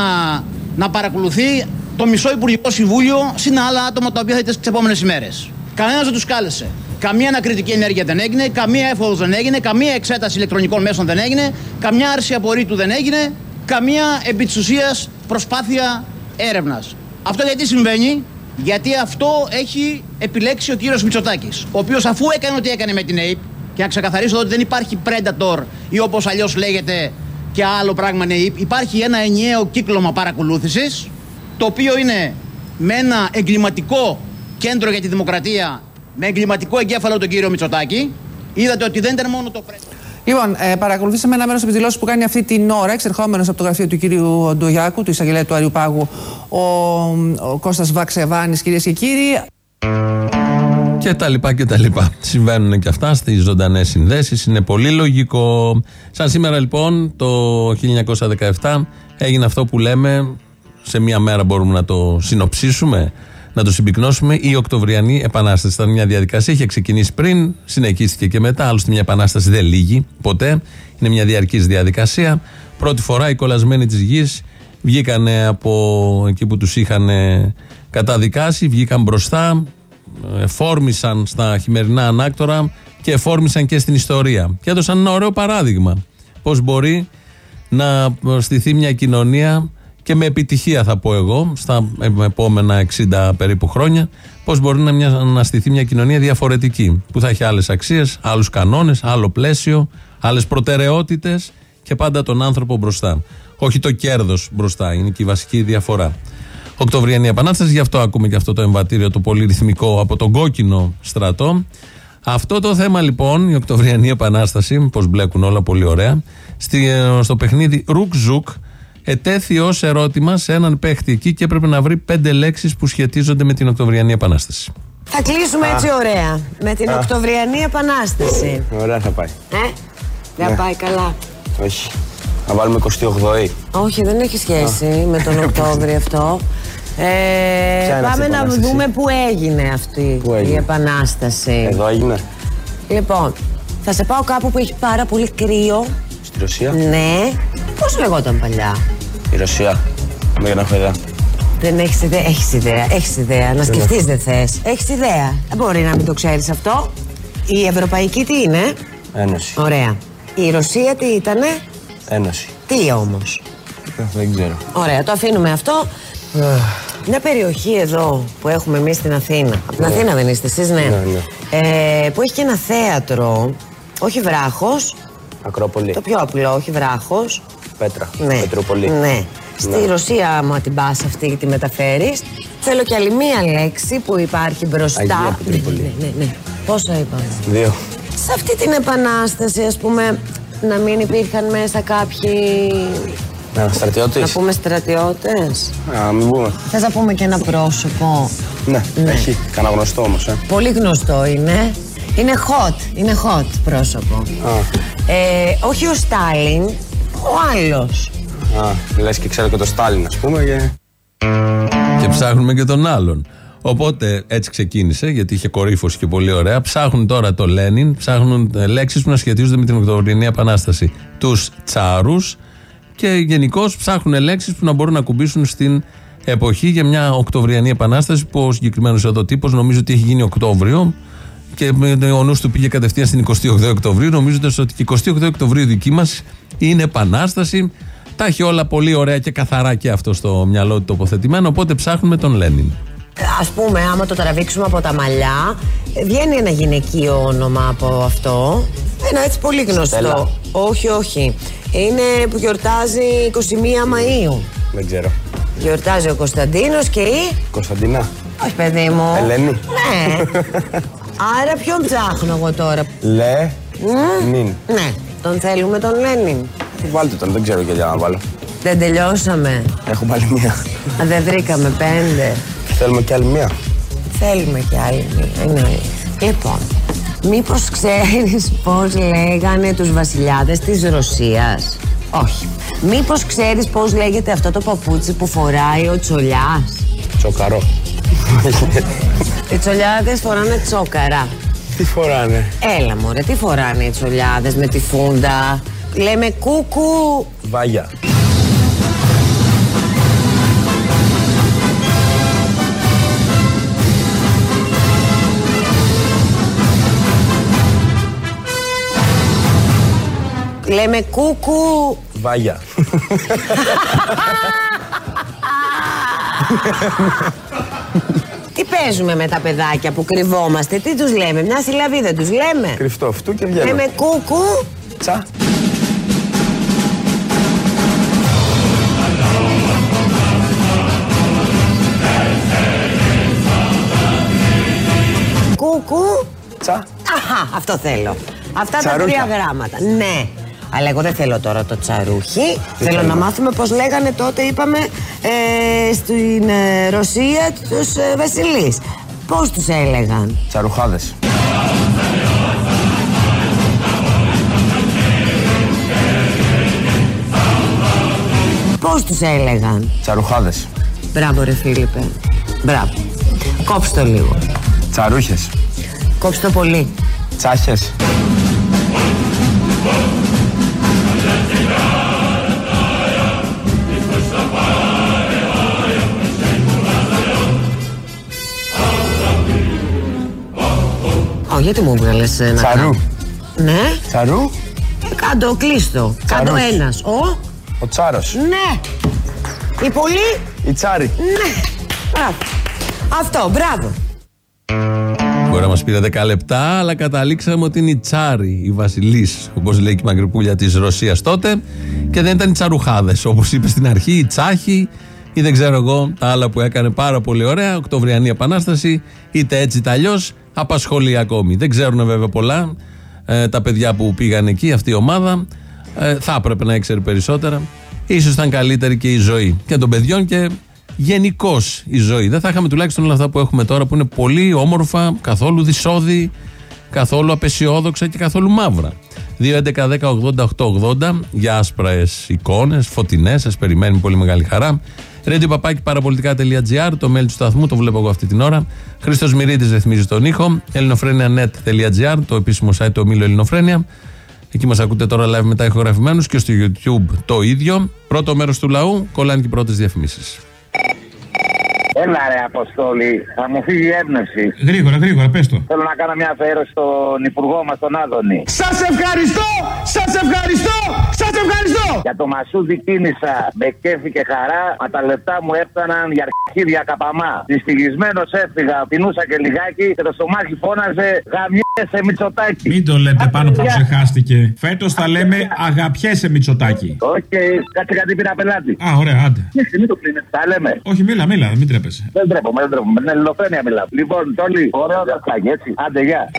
να παρακολουθεί το μισό Υπουργικό Συμβούλιο, συν άλλα άτομα τα οποία θα ήταν τις επόμενες ημέρες. Κανένας δεν τους κάλεσε. Καμία ανακριτική ενέργεια δεν έγινε, καμία έφοδος δεν έγινε, καμία εξέταση ηλεκτρονικών μέσων δεν έγινε, καμιά άρση απορρίτου δεν έγινε, καμία επί της ουσίας προσπάθεια έρευνας. Αυτό γιατί συμβαίνει, γιατί αυτό έχει επιλέξει ο κύριος Μητσοτάκης, ο οποίος αφού έκανε ό,τι έκανε με την ΑΕΠ, και να ξεκαθαρίσω εδώ ότι δεν υπάρχει Predator ή όπως αλλιώς λέγεται και άλλο πράγμα είναι ΑΕΠ, υπάρχει ένα ενιαίο κύκλωμα παρακολούθησης, το οποίο είναι με ένα εγκληματικό κέντρο για τη δημοκρατία, με εγκληματικό εγκέφαλο τον κύριο Μητσοτάκη. Είδατε ότι δεν ήταν μόνο το Λοιπόν, ε, παρακολουθήσαμε ένα μέρος από τις δηλώσεις που κάνει αυτή την ώρα, εξερχόμενος από το γραφείο του κυρίου Ντογιάκου, του εισαγγελέα του Αριού Πάγου, ο, ο Κώστας Βαξεβάνης, κυρίες και κύριοι. Και τα λοιπά και τα λοιπά. Συμβαίνουν και αυτά στις ζωντανές συνδέσεις. Είναι πολύ λογικό. Σαν σήμερα λοιπόν το 1917 έγινε αυτό που λέμε, σε μία μέρα μπορούμε να το συνοψίσουμε, να το συμπυκνώσουμε, η Οκτωβριανή Επανάσταση. Ήταν μια διαδικασία, είχε ξεκινήσει πριν, συνεχίστηκε και μετά. Άλλωστε, μια επανάσταση δεν λύγει ποτέ. Είναι μια διαρκής διαδικασία. Πρώτη φορά οι κολλασμένοι της γης βγήκαν από εκεί που τους είχαν καταδικάσει, βγήκαν μπροστά, φόρμησαν στα χειμερινά ανάκτορα και φόρμησαν και στην ιστορία. Και έδωσαν ένα ωραίο παράδειγμα. Πώς μπορεί να στηθεί μια κοινωνία και με επιτυχία θα πω εγώ, στα επόμενα 60 περίπου χρόνια, πώς μπορεί να, μια, να στηθεί μια κοινωνία διαφορετική, που θα έχει άλλες αξίες, άλλους κανόνες, άλλο πλαίσιο, άλλες προτεραιότητες και πάντα τον άνθρωπο μπροστά. Όχι το κέρδος μπροστά, είναι και η βασική διαφορά. Οκτωβριανή Επανάσταση, γι' αυτό ακούμε και αυτό το εμβατήριο το πολυρυθμικό από τον κόκκινο στρατό. Αυτό το θέμα λοιπόν, η Οκτωβριανή Επανάσταση, πώς μπλέκουν όλα πολύ ωραία, στη, στο παιχνίδι Ρουκ Ζουκ, ετέθη ως ερώτημα σε έναν παίχτη εκεί και έπρεπε να βρει πέντε λέξεις που σχετίζονται με την Οκτωβριανή Επανάσταση. Θα κλείσουμε Α. έτσι ωραία. Με την Α. Οκτωβριανή Επανάσταση. Ωραία θα πάει. Ε, δεν Ναι. πάει καλά. Όχι. Να βάλουμε 28η. Όχι, δεν έχει σχέση με τον Οκτώβριο αυτό. Ε, Ποια είναι αυτή πάμε η να επανάσταση; δούμε πού έγινε αυτή Πού έγινε; η επανάσταση. Εδώ έγινε. Λοιπόν, θα σε πάω κάπου που έχει πάρα πολύ κρύο. Στη Ρωσία. Ναι. Πώς λεγόταν παλιά; Η Ρωσία. Με για να έχω ιδέα. Δεν έχεις ιδέα. Έχεις ιδέα. Έχεις ιδέα. Να Δεν σκεφτείς έχω. δεν θες. Έχεις ιδέα. Δεν μπορεί να μην το ξέρεις αυτό. Η Ευρωπαϊκή τι είναι; Ένωση. Ωραία. Η Ρωσία τι ήτανε; Ένωση. Τι όμως; Ε, Δεν ξέρω. Ωραία, το αφήνουμε αυτό. Μια περιοχή εδώ που έχουμε εμείς στην Αθήνα. Από την Ναι. Αθήνα δεν είστε εσείς, ναι. Ναι, ναι. Ε, που έχει και ένα θέατρο. Όχι βράχος. Ακρόπολη. Το πιο απλό, όχι βράχος. Πέτρα. Ναι. Πετροπολή. Ναι. Στη Ναι. Ρωσία, άμα την πας αυτή και τη μεταφέρεις, θέλω κι άλλη μία λέξη που υπάρχει μπροστά. Αγία Πετροπολή. Ναι, ναι, ναι. Πόσα είπαμε. Δύο. Σε αυτή την επανάσταση, ας πούμε, να μην υπήρχαν μέσα κάποιοι. Ναι, στρατιώτη. Να πούμε στρατιώτες. Α, μην πούμε. Θες να πούμε και ένα πρόσωπο. Ναι, Ναι. έχει. Κανένα γνωστό όμως, ε. Πολύ γνωστό είναι. Είναι hot. Είναι hot πρόσωπο. Α, Ε, όχι ο Στάλιν, ο άλλος. α λες και ξέρω και το Στάλιν, ας πούμε. Και... Και ψάχνουμε και τον άλλον. Οπότε έτσι ξεκίνησε, γιατί είχε κορύφωση και πολύ ωραία. Ψάχνουν τώρα το Λένιν, ψάχνουν λέξεις που να σχετίζονται με την Οκτωβρινή Επανάσταση. Τους τσάρους και γενικώς ψάχνουν λέξεις που να μπορούν να κουμπίσουν στην εποχή για μια Οκτωβριανή Επανάσταση που ο συγκεκριμένος εδώ τύπος νομίζω ότι έχει γίνει Οκτώβριο και με- ο νους του πήγε κατευθείαν στην 28 Οκτωβρίου, νομίζοντας ότι και 28 Οκτωβρίου δική μας είναι Επανάσταση. Τα έχει όλα πολύ ωραία και καθαρά και αυτό στο μυαλό του τοποθετημένο. Οπότε ψάχνουμε τον Λένιν. Ας πούμε, άμα το τραβήξουμε από τα μαλλιά, ε, βγαίνει ένα γυναικείο όνομα από αυτό. Ένα έτσι πολύ γνωστό. Στέλλα. Όχι, όχι. Είναι που γιορτάζει 21 Μαΐου. Δεν ξέρω. Γιορτάζει ο Κωνσταντίνος και η... Κωνσταντίνα. Όχι παιδί μου. Ελένη. Ναι. Άρα ποιον ψάχνω εγώ τώρα; Λε. Μμ. Νιν. Ναι. Τον θέλουμε τον Λένιν. Βάλτε τον, δεν ξέρω και για να βάλω. Δεν τελειώσαμε. Έχω πάλι μία. Α, δεν βρήκαμε πέντε. Θέλουμε κι άλλη μία. Θέλουμε κι άλλη μία. Είναι αλήθεια. Λοιπόν, μήπως ξέρεις πώς λέγανε τους βασιλιάδες της Ρωσίας; Όχι. Μήπως ξέρεις πώς λέγεται αυτό το παπούτσι που φοράει ο Τσολιάς; Τσοκαρό. Οι Τσολιάδες φοράνε τσόκαρα. Τι φοράνε; Έλα μωρέ, τι φοράνε οι Τσολιάδες με τη φούντα; Λέμε κούκου. Βάγια. Λέμε κούκου. Βάγια. Τι παίζουμε με τα παιδάκια που κρυβόμαστε, τι τους λέμε, μια συλλαβή δεν τους λέμε; Κρυφτό αυτού και βγαίνω. Λέμε κούκου. Τσα. Κούκου. Τσα. Αχα, αυτό θέλω. Αυτά Τσαρούχια. τα τρία γράμματα. Ναι. Αλλά εγώ δεν θέλω τώρα το τσαρούχι. θέλω να θέλουμε. μάθουμε πώς λέγανε τότε, είπαμε, ε, στην ε, Ρωσία τους ε, βασιλείς. Πώς τους έλεγαν; Τσαρουχάδες. Πώς τους έλεγαν; Τσαρουχάδες. Μπράβο ρε Φίλιππε. Μπράβο. Κόψτε το λίγο. Τσαρούχες. Κόψτε το πολύ. Τσάχες. Ω, γιατί μου έβγαλες ένα. Τσαρού. Ναι. Τσαρού. Ε, Κάντο, κλείστο. Κάντο Τσαρούς. ένας. Ο. Ο Τσάρος. Ναι. Η πολύ. Η Τσάρη. Ναι. Μπράβο. Αυτό, μπράβο. Μπορεί να μας πήρε 10 λεπτά, αλλά καταλήξαμε ότι είναι η Τσάρη, η Βασιλής, όπω λέει και η Μαγκρυπούλια της Ρωσίας τότε, και δεν ήταν οι Τσαρουχάδες. Όπως είπες στην αρχή, η Τσάχη ή δεν ξέρω εγώ, τα άλλα που έκανε πάρα πολύ ωραία. Οκτωβριανή Επανάσταση, είτε έτσι είτε αλλιώς, απασχολεί ακόμη. Δεν ξέρουν βέβαια πολλά ε, τα παιδιά που πήγαν εκεί, αυτή η ομάδα. Ε, θα έπρεπε να ήξερε περισσότερα. Ίσως ήταν καλύτερη και η ζωή και των παιδιών και γενικώς η ζωή. Δεν θα είχαμε τουλάχιστον όλα αυτά που έχουμε τώρα που είναι πολύ όμορφα, καθόλου δυσόδη, καθόλου απεσιόδοξα και καθόλου μαύρα. 2.11.10.80.880 για άσπρες εικόνες, φωτεινές, σας περιμένει με πολύ μεγάλη χαρά. Radio παπάκι παραπολιτικά.gr, το mail του σταθμού, το βλέπω εγώ αυτή την ώρα. Χρήστος Μυρίδη ρυθμίζει τον ήχο. ελληνοφρένια.net.gr, το επίσημο site του ομίλου Ελληνοφρένια. Εκεί μας ακούτε τώρα live μετά ηχογραφημένους και στο YouTube το ίδιο. Πρώτο μέρος του λαού, κολλάνε και οι πρώτες διαφημίσεις. Έλα ρε Αποστόλη, θα μου φύγει η έμπνευση. Γρήγορα, γρήγορα, πες το. Θέλω να κάνω μια αφιέρωση στον Υπουργό μας, τον Άδωνη. Σας ευχαριστώ! Σας ευχαριστώ! Σας ευχαριστώ! Για το Μασούδι κίνησα με κέφι και χαρά, μα τα λεπτά μου έφταναν για αρχίδια καπαμά. Δυστυχισμένος έφυγα, πεινούσα και λιγάκι και το στομάχι φώναζε γαμιέσαι Μητσοτάκι. Μην το λέτε πάνω που ξεχάστηκε. Φέτος θα λέμε αγαπιέσαι Μητσοτάκι. Οκ, κάτσε κάτι πήρα πελάτη. Α, ωραία, άντε. Ναι, μην το κλείνεις. Τα λέμε. Όχι, μίλα, μίλα, μην τρέπεσαι. Δεν τρέπομαι, δεν τρέπομαι. Με την ελληνοφρένεια μιλάω. Λοιπόν, Τόλι, ωραίο το φάγει, έτσι. Άντε, γεια.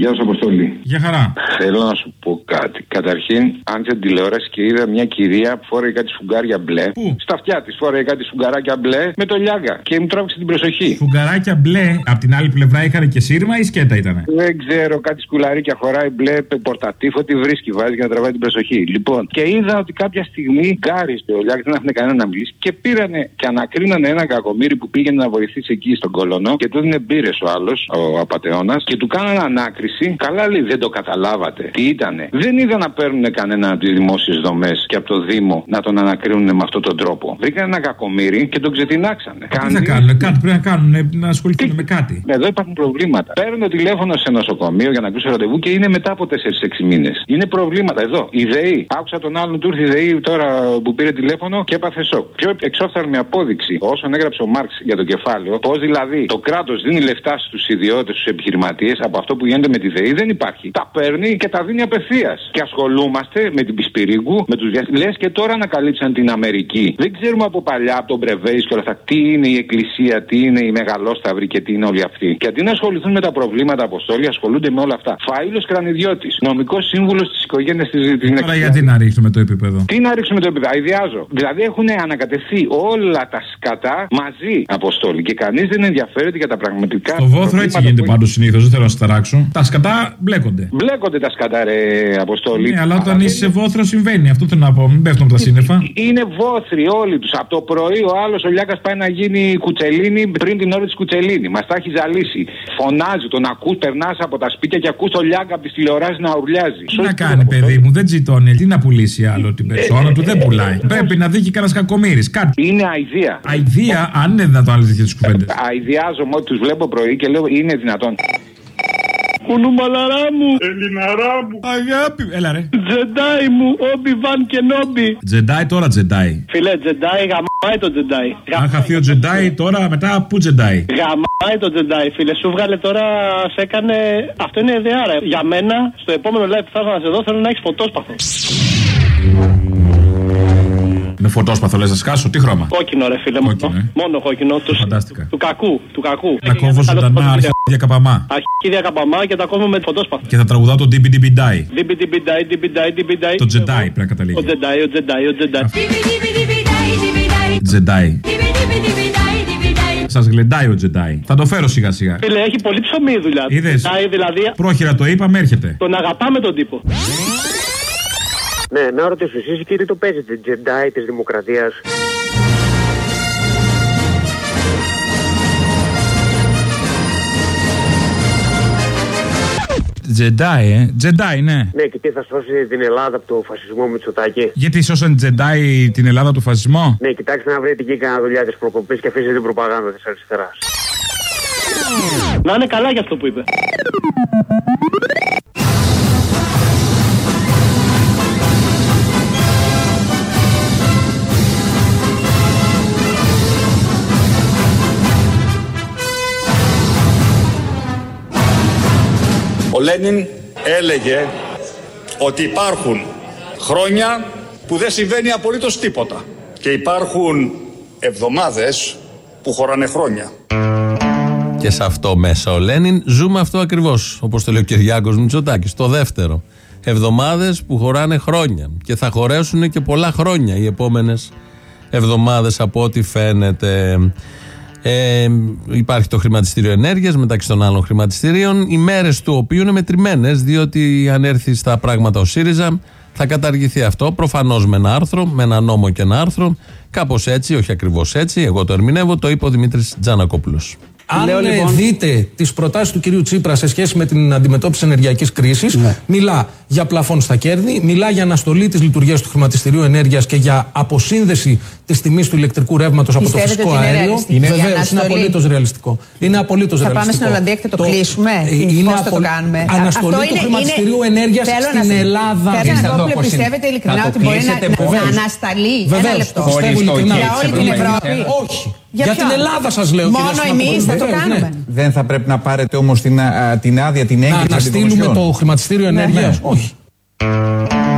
Γεια σου, Αποστολή. Για χαρά. Θέλω να σου πω κάτι. Καταρχήν, άνοιξα την τηλεόραση και είδα μια κυρία που φόραγε κάτι σφουγγάρια μπλε. Πού; Στα αυτιά της φόραγε κάτι σφουγγαράκια μπλε με το λιάγκα. Και μου τράβηξε την προσοχή. Φουγκαράκια μπλε, απ' την άλλη πλευρά είχαν και σύρμα ή σκέτα ήταν. Δεν ξέρω, κάτι σκουλαρίκια χωράει μπλε, πορτατήφο, τι βρίσκει, βάζει για να τραβάει την προσοχή. Λοιπόν, και είδα ότι κάποια στιγμή γκάρισε ο Λιάγκα, δεν άφηνε κανένα να μιλήσει και πήρανε και ανακρίνανε ένα κακομίρι που πήγαινε να βοηθήσει εκεί στον κολονό και του έδινε μπύρες ο άλλος, ο απαταιώνα, και του κάνανε ανάκριση. Καλά λέει, δεν το καταλάβατε. Τι ήτανε. Δεν είδα να παίρνουν κανένα από τις δημόσιες δομές και από το Δήμο να τον ανακρίνουν με αυτόν τον τρόπο. Βρήκαν ένα κακομίρι και τον ξετινάξανε. Τι θα κάνουν, κάτι πρέπει να κάνουν, να ασχοληθούν με κάτι. Εδώ υπάρχουν προβλήματα. Παίρνω τηλέφωνο σε νοσοκομείο για να κλείσω ραντεβού και είναι μετά από 4-6 μήνες. Είναι προβλήματα εδώ. Η ΔΕΗ. Άκουσα τον άλλον του ήρθε η ΔΕΗ τώρα που πήρε τηλέφωνο και έπαθε σοκ. Πιο εξόφθαλμη απόδειξη όσον έγραψε ο Μάρξ για το κεφάλαιο, πώς δηλαδή το κράτος δίνει λεφτά στους ιδιώτες, στους επιχειρηματίες από αυτό που γίνεται με τη ΔΕΗ δεν υπάρχει. Τα παίρνει και τα δίνει απευθείας. Και ασχολούμαστε με την Πισπυρίγκου, με τους διαστημικού. Λες και τώρα ανακαλύψαν την Αμερική. Δεν ξέρουμε από παλιά, από τον Μπρεβέη και όλα αυτά, τι είναι η Εκκλησία, τι είναι η Μεγαλόσταυρη και τι είναι όλοι αυτοί. Και αντί να ασχοληθούν με τα προβλήματα αποστόλη, ασχολούνται με όλα αυτά. Φάιλος Κρανιδιώτης, νομικός σύμβουλος της οικογένειας τη Τώρα γιατί να ρίξουμε το επίπεδο; Τι να ρίξουμε το επίπεδο, αειδιάζω. Δηλαδή έχουν ανακατευθεί όλα τα σκατά μαζί αποστόλη και κανείς δεν ενδιαφέρεται για τα πραγματικά. Στο βόθρο έτσι γίνεται πάντως συνήθως, δεν θέλω να σας ταράξω. Τα σκατά μπλέκονται. Μπλέκονται τα σκατά, ρε Αποστόλη. Ναι, αλλά όταν είσαι σε βόθρος συμβαίνει. Αυτό θέλω να πω. Μην πέφτουν από τα σύννεφα. Είναι βόθροι όλοι τους. Από το πρωί ο άλλος ο Λιάκας πάει να γίνει κουτσελίνη πριν την ώρα της κουτσελίνη. Μας τα έχει ζαλίσει. Φωνάζει, τον ακούς, περνάς από τα σπίτια και ακούς το Λιάκα από τις τηλεοράσεις να ουρλιάζει. Τι να κάνει, παιδί μου, δεν τζιτώνει. Τι να πουλήσει άλλο την περσόνα του, δεν πουλάει. Πρέπει να δει και κανένας κακομίρι. Κάτι. Είναι αηδία. Αηδία, αν είναι δυνατόν άλλε τέτοιε κουβέντες. Αηδιάζομαι ότι τους βλέπω πρωί και λέω είναι δυνατόν. Κουνούμαλαρά μου. Ελληναρά μου. Αγάπη. Έλα ρε. Τζεντάι μου. Όμπι Βαν και Νόμπι. Τζεντάι τώρα τζεντάι. Φιλέ, Τζεντάι γαμάει το Τζεντάι. Αν χαθεί ο τζεντάι τώρα μετά πού τζεντάι; Γαμάει το Τζεντάι. Φίλε, σου βγάλε τώρα, σε έκανε. Αυτό είναι ιδεάρα. Για μένα, στο επόμενο live που θα έρθω να σε δω, θέλω να έχεις φωτόσπαθο. Με φωτόσπαθο λες να σκάσω, τι χρώμα; Κόκκινο, ρε φίλε μου. Μόνο κόκκινο. Του, Φαντάστηκα. του κακού. Του κακού. Να κόβω ζωντανά αρχίδια καπαμά. Αρχίδια καπαμά και τα κόβω με φωτόσπαθο. Και θα τραγουδάω το διμπιντιμπιντάι. Διμπιντιμπιντάι, διμπιντάι, διμπιντάι. Το Jedi πρέπει να καταλήγει. Ο Τζεντάι, ο Τζεντάι, ο Τζεντάι. Jedi. Σας γλεντάει ο Jedi. Θα το φέρω σιγά σιγά. Φίλε, έχει πολύ ψωμί η δουλειά. του. Είδες; Τζεντάι, δηλαδή. Πρόχειρα το είπαμε, έρχεται. Τον αγαπάμε τον τύπο. Ναι, να ρωτήσω εσείς κύριε το παίζετε, Jedi της Δημοκρατίας; Jedi, ε. Jedi, ναι. Ναι, και τι θα σώσει την Ελλάδα από το φασισμό Μητσοτάκη; Γιατί σώσαν Jedi την Ελλάδα του φασισμό; Ναι, κοιτάξτε να βρείτε εκεί κανένα δουλειά της προκοπής και αφήσετε την προπαγάνδα της αριστεράς. Να είναι καλά για αυτό που είπε. Ο Λένιν έλεγε ότι υπάρχουν χρόνια που δεν συμβαίνει απολύτως τίποτα και υπάρχουν εβδομάδες που χωράνε χρόνια. Και σε αυτό μέσα ο Λένιν ζούμε αυτό ακριβώς. Όπως το λέει ο Κυριάκος Μητσοτάκης. Το δεύτερο. Εβδομάδες που χωράνε χρόνια. Και θα χωρέσουν και πολλά χρόνια οι επόμενες εβδομάδες από ό,τι φαίνεται. Ε, υπάρχει το χρηματιστήριο ενέργειας μεταξύ των άλλων χρηματιστήριων. Οι μέρες του οποίου είναι μετρημένες, διότι αν έρθει στα πράγματα ο ΣΥΡΙΖΑ θα καταργηθεί αυτό. Προφανώς με ένα άρθρο, με ένα νόμο και ένα άρθρο. Κάπως έτσι, όχι ακριβώς έτσι, εγώ το ερμηνεύω, το είπε ο Δημήτρης Τζανακόπουλος. Αν Λέω, ε, λοιπόν- δείτε τις προτάσεις του κυρίου Τσίπρα σε σχέση με την αντιμετώπιση ενεργειακής κρίσης, Ναι. μιλά για πλαφόν στα κέρδη, μιλά για αναστολή της λειτουργίας του χρηματιστηρίου ενέργειας και για αποσύνδεση της τιμής του ηλεκτρικού ρεύματος από το Πιστεύετε φυσικό ότι είναι αέριο. ρεαλιστική η Βεβαίως, είναι αναστολή; απολύτως ρεαλιστικό. Είναι απολύτως Θα ρεαλιστικό. πάμε στην Ολλανδία και θα το, κλείσουμε. ε, είναι Πώς θα το απολύ- κάνουμε; Αναστολή Αυτό του είναι- χρηματιστηρίου είναι- ενέργειας Θέλω στην να- Ελλάδα. Θέλω Είστε να εδώ, πω, πώς είναι. πιστεύετε ειλικρινά Να το ότι μπορεί να, κλείσετε, να, βεβαίως. να ανασταλεί ένα Βεβαίως, λεπτό. το πιστεύω ειλικρινά. Για όλη την Ευρώπη. Όχι. Για, Για ποιον; την Ελλάδα σας λέω, Μόνο κυρία εμείς Σιναπολίτου, θα το βεβαίως, κάνουμε. ναι. Δεν θα πρέπει να πάρετε όμως την, α, την άδεια, την Να έγκριση από την αναστείλουμε Κομισιόν. το χρηματιστήριο ενέργειας. ναι. Όχι.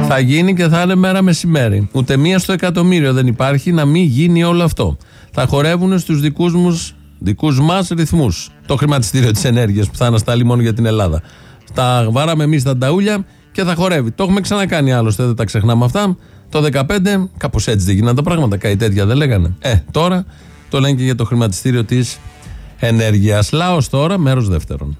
Θα γίνει και θα είναι μέρα μεσημέρι. Ούτε μία στο εκατομμύριο δεν υπάρχει να μην γίνει όλο αυτό. Θα χορεύουν στους δικούς μους δικούς μας ρυθμούς το χρηματιστήριο της ενέργειας που θα ανασταλεί μόνο για την Ελλάδα. Τα βάραμε εμείς τα νταούλια και θα χορεύει. Το έχουμε ξανακάνει άλλωστε, δεν τα ξεχνάμε αυτά. Το 2015, κάπως έτσι δεν γίνανε τα πράγματα. Κάτι τέτοια δεν λέγανε. Ε, τώρα το λένε και για το χρηματιστήριο της ενέργειας. Λάο τώρα, μέρος δεύτερον.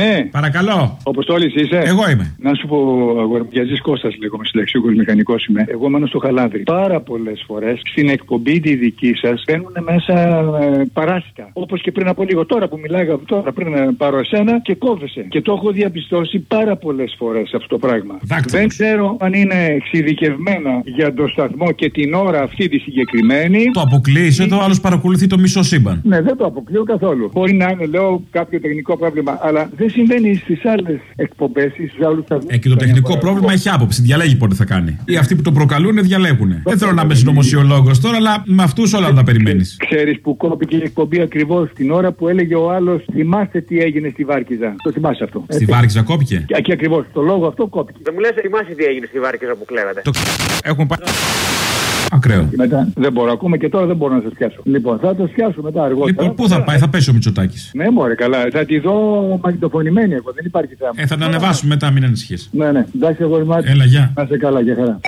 Ναι. Παρακαλώ. Ο Αποστόλης είσαι; Εγώ είμαι. Να σου πω, αγοραπιαζή Κώστας, λέγομαι συλλεξιούχο μηχανικός είμαι. Εγώ μένω στο χαλάδρι. Πάρα πολλές φορές στην εκπομπή τη δική σας μπαίνουν μέσα ε, παράσιτα. Όπως και πριν από λίγο. Τώρα που μιλάγα τώρα πριν ε, πάρω εσένα και κόβεσαι. Και το έχω διαπιστώσει πάρα πολλές φορές αυτό το πράγμα. Δεν ξέρω αν είναι εξειδικευμένα για το σταθμό και την ώρα αυτή τη συγκεκριμένη. Το αποκλείεις εδώ, άλλος παρακολουθεί το μισό σύμπαν. Ναι, δεν το αποκλείω καθόλου. Μπορεί να είναι, λέω, κάποιο τεχνικό πρόβλημα, αλλά δεν συμβαίνει στις άλλες εκπομπές ή στου άλλους σταθμού. Ε, και το τεχνικό πρόβλημα έχει άποψη. Διαλέγει πότε θα κάνει. Ή αυτοί που το προκαλούν διαλέγουν. Δεν θέλω να είμαι συνωμοσιολόγος τώρα, αλλά με αυτούς όλα να τα περιμένεις. Ξέρεις που κόπηκε η εκπομπή ακριβώς την ώρα που έλεγε ο άλλος Θυμάστε τι έγινε στη Βάρκιζα. Το θυμάσαι αυτό. Στη Βάρκιζα κόπηκε; Και, και ακριβώς το λόγο αυτό κόπηκε. Δεν μου λες, θυμάσαι τι έγινε στη Βάρκιζα που κλέβατε. Έχουμε πάει. Ακραίο. Μετά δεν μπορώ ακόμα και τώρα δεν μπορώ να σα πιάσω. Λοιπόν, θα το πιάσω μετά αργότερα. Λοιπόν, πού θα πάει, θα πέσει ο Μητσοτάκης. Ναι, μωρέ, καλά. Θα τη δω μαγνητοφωνημένη εγώ, δεν υπάρχει θέμα. Ε, θα την ανεβάσουμε μετά, μην ανησυχείς. Ναι, ναι. Εντάξει, εγώ είμαι Έλα, γεια. Να σε καλά, για χαρά.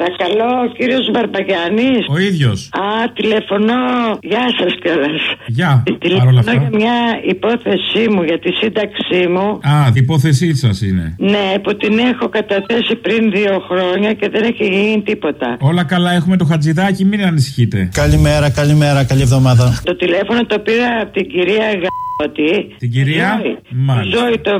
Παρακαλώ, κύριος Μπαρμπαγιάννης. Ο ίδιος. Α, τηλεφωνώ. Γεια σας κιόλας. Γεια. Παρόλα Τηλεφωνώ αυτά. για μια υπόθεσή μου, για τη σύνταξή μου. Α, η υπόθεσή σας είναι. Ναι, που την έχω καταθέσει πριν δύο χρόνια και δεν έχει γίνει τίποτα. Όλα καλά, έχουμε το χατζηδάκι, μην ανησυχείτε. Καλημέρα, καλημέρα, καλή εβδομάδα. Το τηλέφωνο το πήρα από την κυρία Γαώτη. Την κυρία; Ζωή. Μάλιστα. Ζωή, το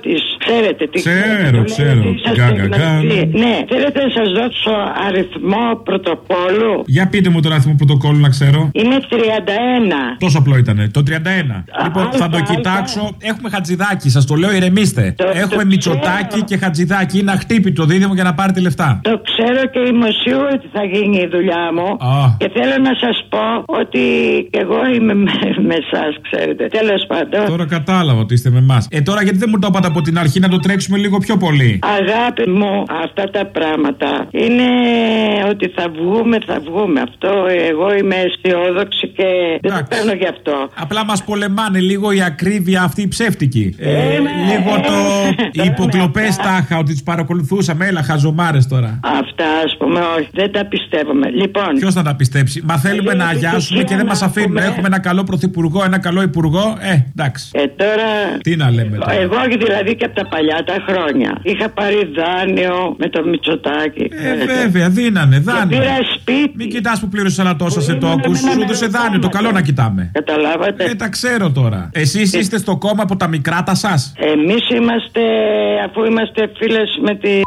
της. Ξέρετε τι Ξέρω, το ξέρω. λέτε, είσαστε Γκα, γκα, γκα. γνωστοί. Ναι, θέλετε να σας δώσω αριθμό πρωτοκόλου. Για πείτε μου τον αριθμό πρωτοκόλλου να ξέρω. Είναι 31. Τόσο απλό ήταν. Το 31. λοιπόν, θα το α, κοιτάξω. Έχουμε χατζηδάκι, σας το λέω, ηρεμήστε. Έχουμε μυτσοτάκι και χατζηδάκι. Είναι αχτύπητο δίδυμο για να πάρετε λεφτά. Το ξέρω και είμαι σίγουρη ότι θα γίνει η δουλειά μου. Α. Και θέλω να σας πω ότι και εγώ είμαι με, με εσά, ξέρετε. Τέλος πάντων. Τώρα κατάλαβα ότι είστε με εμάς. Ε, τώρα γιατί δεν μου το είπατε από την αρχή να το τρέξουμε λίγο πιο πολύ. Αγάπη μου, αυτά τα πράγματα είναι ότι θα βγούμε, θα βγούμε. Αυτό εγώ είμαι αισιόδοξη και δεν το κάνω γι' αυτό. Απλά μας πολεμάνε λίγο η ακρίβεια αυτή η ψεύτικη. Ε, λίγο το. Οι υποκλοπές τάχα ότι τις παρακολουθούσαμε. Έλα, χαζομάρες τώρα. Αυτά ας πούμε, όχι, δεν τα πιστεύουμε. Λοιπόν. Ποιος θα τα πιστέψει; Μα θέλουμε να αγιάσουμε και δεν μας αφήνουν. Έχουμε ένα καλό πρωθυπουργό, ένα καλό υπουργό. Ε, εντάξει. Ε, τώρα. Τι να λέμε τώρα. Εγώ δηλαδή και από τα παλιά τα χρόνια. Είχα πάρει δάνειο με το Μητσοτάκι. Ε, βέβαια, δίνανε, δάνειο. πήρα σπίτι. Μην κοιτάς που πλήρωσε άλλα τόσα σε τόκου. Σου έδωσε δάνειο, το καλό να κοιτάμε. Καταλάβατε. Ε, τα ξέρω τώρα. Εσείς είστε στο κόμμα από τα μικρά τα σας; Εμείς είμαστε, αφού είμαστε φίλες με τη.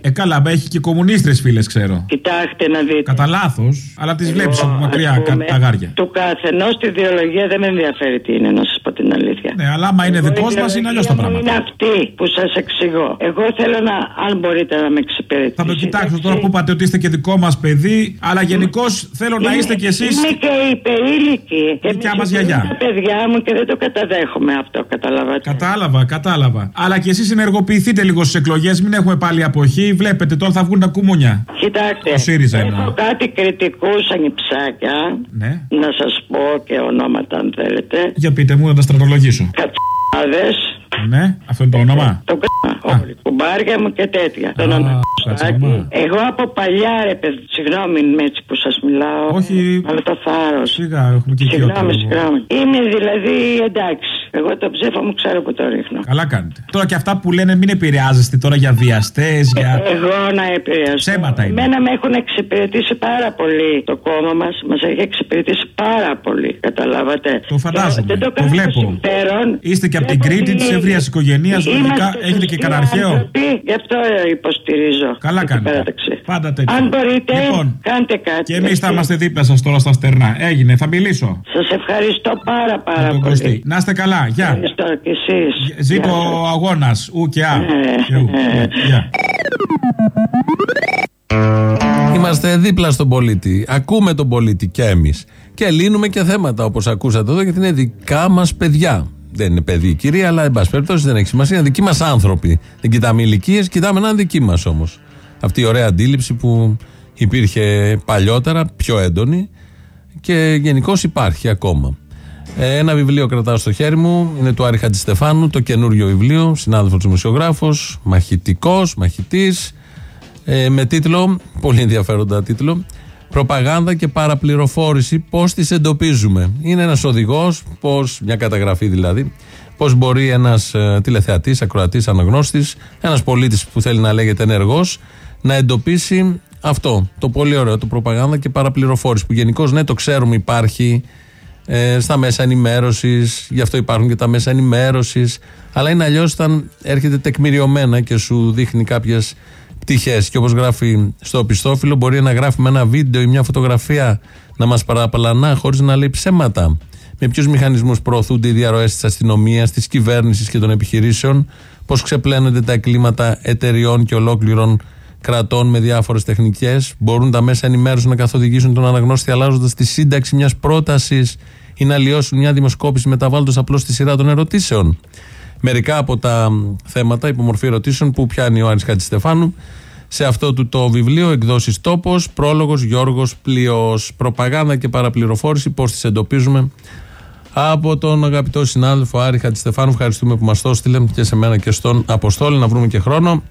Ε, καλά, μα έχει και κομμουνίστρες φίλες, ξέρω. Κοιτάξτε να δείτε. Κατά λάθος, αλλά τις βλέπεις από Εγώ, μακριά ας κα- πούμε, τα γάρια. Του καθενός τη ιδεολογία δεν με ενδιαφέρει τι είναι, να σας πω την αλήθεια. Ναι, αλλά άμα είναι Εγώ, δικός η μας, είναι αλλιώς τα ιδεολογία μου πράγματα. Είναι αυτή που σας εξηγώ. Εγώ θέλω να, αν μπορείτε να με εξυπηρετήσετε. Θα το κοιτάξω τώρα που είπατε ότι είστε και δικό μας παιδί, αλλά γενικώς θέλω να Είμαι- είστε κι εσείς. Είμαι και υπερήλικη. Και Δικιά με μας συγχωρείτε γιαγιά. Τα παιδιά μου και δεν το καταδέχομαι αυτό, καταλαβαίνετε. Κατάλαβα, κατάλαβα. Αλλά κι εσείς ενεργοποιηθείτε λίγο στις εκλογές, μην έχουμε πάλι αποχή. Βλέπετε τώρα θα βγουν τα κουμούνια. Κοιτάξτε, Το ΣΥΡΙΖΑ έχω εννοώ. κάτι κριτικούς ανιψάκια. Ναι. Να σας πω και ονόματα αν θέλετε. Για πείτε μου να τα στρατολογήσω. Κατσάδες, Ναι, αυτό είναι το όνομα. το κα... κουμπάρια μου και τέτοια. Τον Αναστάκη. Εγώ από παλιά ρε παιδί, συγγνώμη με έτσι που σας μιλάω. Όχι. Αλλά το θάρρος. Σιγά, έχουμε και Συγγνώμη, χειρότερο. συγγνώμη. Είμαι δηλαδή εντάξει. Εγώ το ψέφο μου ξέρω που το ρίχνω. Καλά κάνετε. Τώρα και αυτά που λένε μην επηρεάζεστε τώρα για βιαστές, για. Εγώ να επηρεαστώ. Ψέματα είναι. Εμένα με έχουν εξυπηρετήσει πάρα πολύ το κόμμα μας. Μας έχει εξυπηρετήσει πάρα πολύ. Καταλάβατε. Το φαντάζομαι. Δεν το, Το κάνω βλέπω. συμφέρον. Είστε και από την Βλέπω Κρήτη την- τη ευρείας οικογένειας. Λογικά Είμαστε έχετε και σωστοί κανένα αρχαίο. άνθρωποι, Γι' αυτό ε, υποστηρίζω. Καλά την κάνετε. παράταξη. Πάντα τέτοιο. Αν μπορείτε, Λοιπόν, κάντε κάτι. Και εμείς θα είμαστε δίπλα σας τώρα στα στερνά. Έγινε, θα μιλήσω. Σας ευχαριστώ πάρα πάρα Τον πολύ. Κωστή. Να είστε καλά. Γεια. Ευχαριστώ και εσείς. Ζήτω Γεια σας. ο αγώνας. Ου και α. Και ου. Γεια. Είμαστε δίπλα στον πολίτη. Ακούμε τον πολίτη και εμείς. Και λύνουμε και θέματα όπως ακούσατε εδώ, γιατί είναι δικά μας παιδιά. Δεν είναι παιδί η κυρία, αλλά εν πάση περιπτώσει δεν έχει σημασία. Είναι δικοί μας άνθρωποι. Δεν κοιτάμε ηλικίες, κοιτάμε να είναι δικοί μας όμως. Αυτή η ωραία αντίληψη που υπήρχε παλιότερα, πιο έντονη και γενικώς υπάρχει ακόμα. Ε, Ένα βιβλίο κρατάω στο χέρι μου, είναι του Άρη Χατζηστεφάνου, το καινούριο βιβλίο, συνάδελφος δημοσιογράφος, μαχητικός, μαχητής, ε, με τίτλο, πολύ ενδιαφέροντα τίτλο, Προπαγάνδα και παραπληροφόρηση, πώς τις εντοπίζουμε. Είναι ένας οδηγός, πώς, μια καταγραφή δηλαδή, πώς μπορεί ένας ε, τηλεθεατής, ακροατής, αναγνώστης, ένας πολίτης που θέλει να λέγεται ενεργός, να εντοπίσει αυτό. Το πολύ ωραίο, το προπαγάνδα και παραπληροφόρηση, που γενικώς ναι, το ξέρουμε, υπάρχει ε, στα μέσα ενημέρωσης, γι' αυτό υπάρχουν και τα μέσα ενημέρωσης. Αλλά είναι αλλιώς όταν έρχεται τεκμηριωμένα και σου δείχνει κάποιες πτυχές. Και όπως γράφει στο οπισθόφυλλο, μπορεί να γράφει με ένα βίντεο ή μια φωτογραφία να μας παραπλανά χωρίς να λέει ψέματα. Με ποιους μηχανισμούς προωθούνται οι διαρροές της αστυνομίας, της κυβέρνησης και των επιχειρήσεων, πώς ξεπλένονται τα εγκλήματα εταιριών και ολόκληρων κρατών με διάφορες τεχνικές. Μπορούν τα μέσα ενημέρωσης να καθοδηγήσουν τον αναγνώστη αλλάζοντας τη σύνταξη μιας πρότασης ή να λιώσουν μια δημοσκόπηση μεταβάλλοντας απλώς τη σειρά των ερωτήσεων. Μερικά από τα μ, θέματα, υπομορφή ερωτήσεων που πιάνει ο Άρης Χατζηστεφάνου σε αυτό του το βιβλίο, εκδόσεις τόπος, πρόλογος Γιώργο Πλοίος. Προπαγάνδα και παραπληροφόρηση, πώς τις εντοπίζουμε. Από τον αγαπητό συνάδελφο Άρη Χατζηστεφάνου, ευχαριστούμε που μας το έστειλε και σε μένα και στον Αποστόλη να βρούμε και χρόνο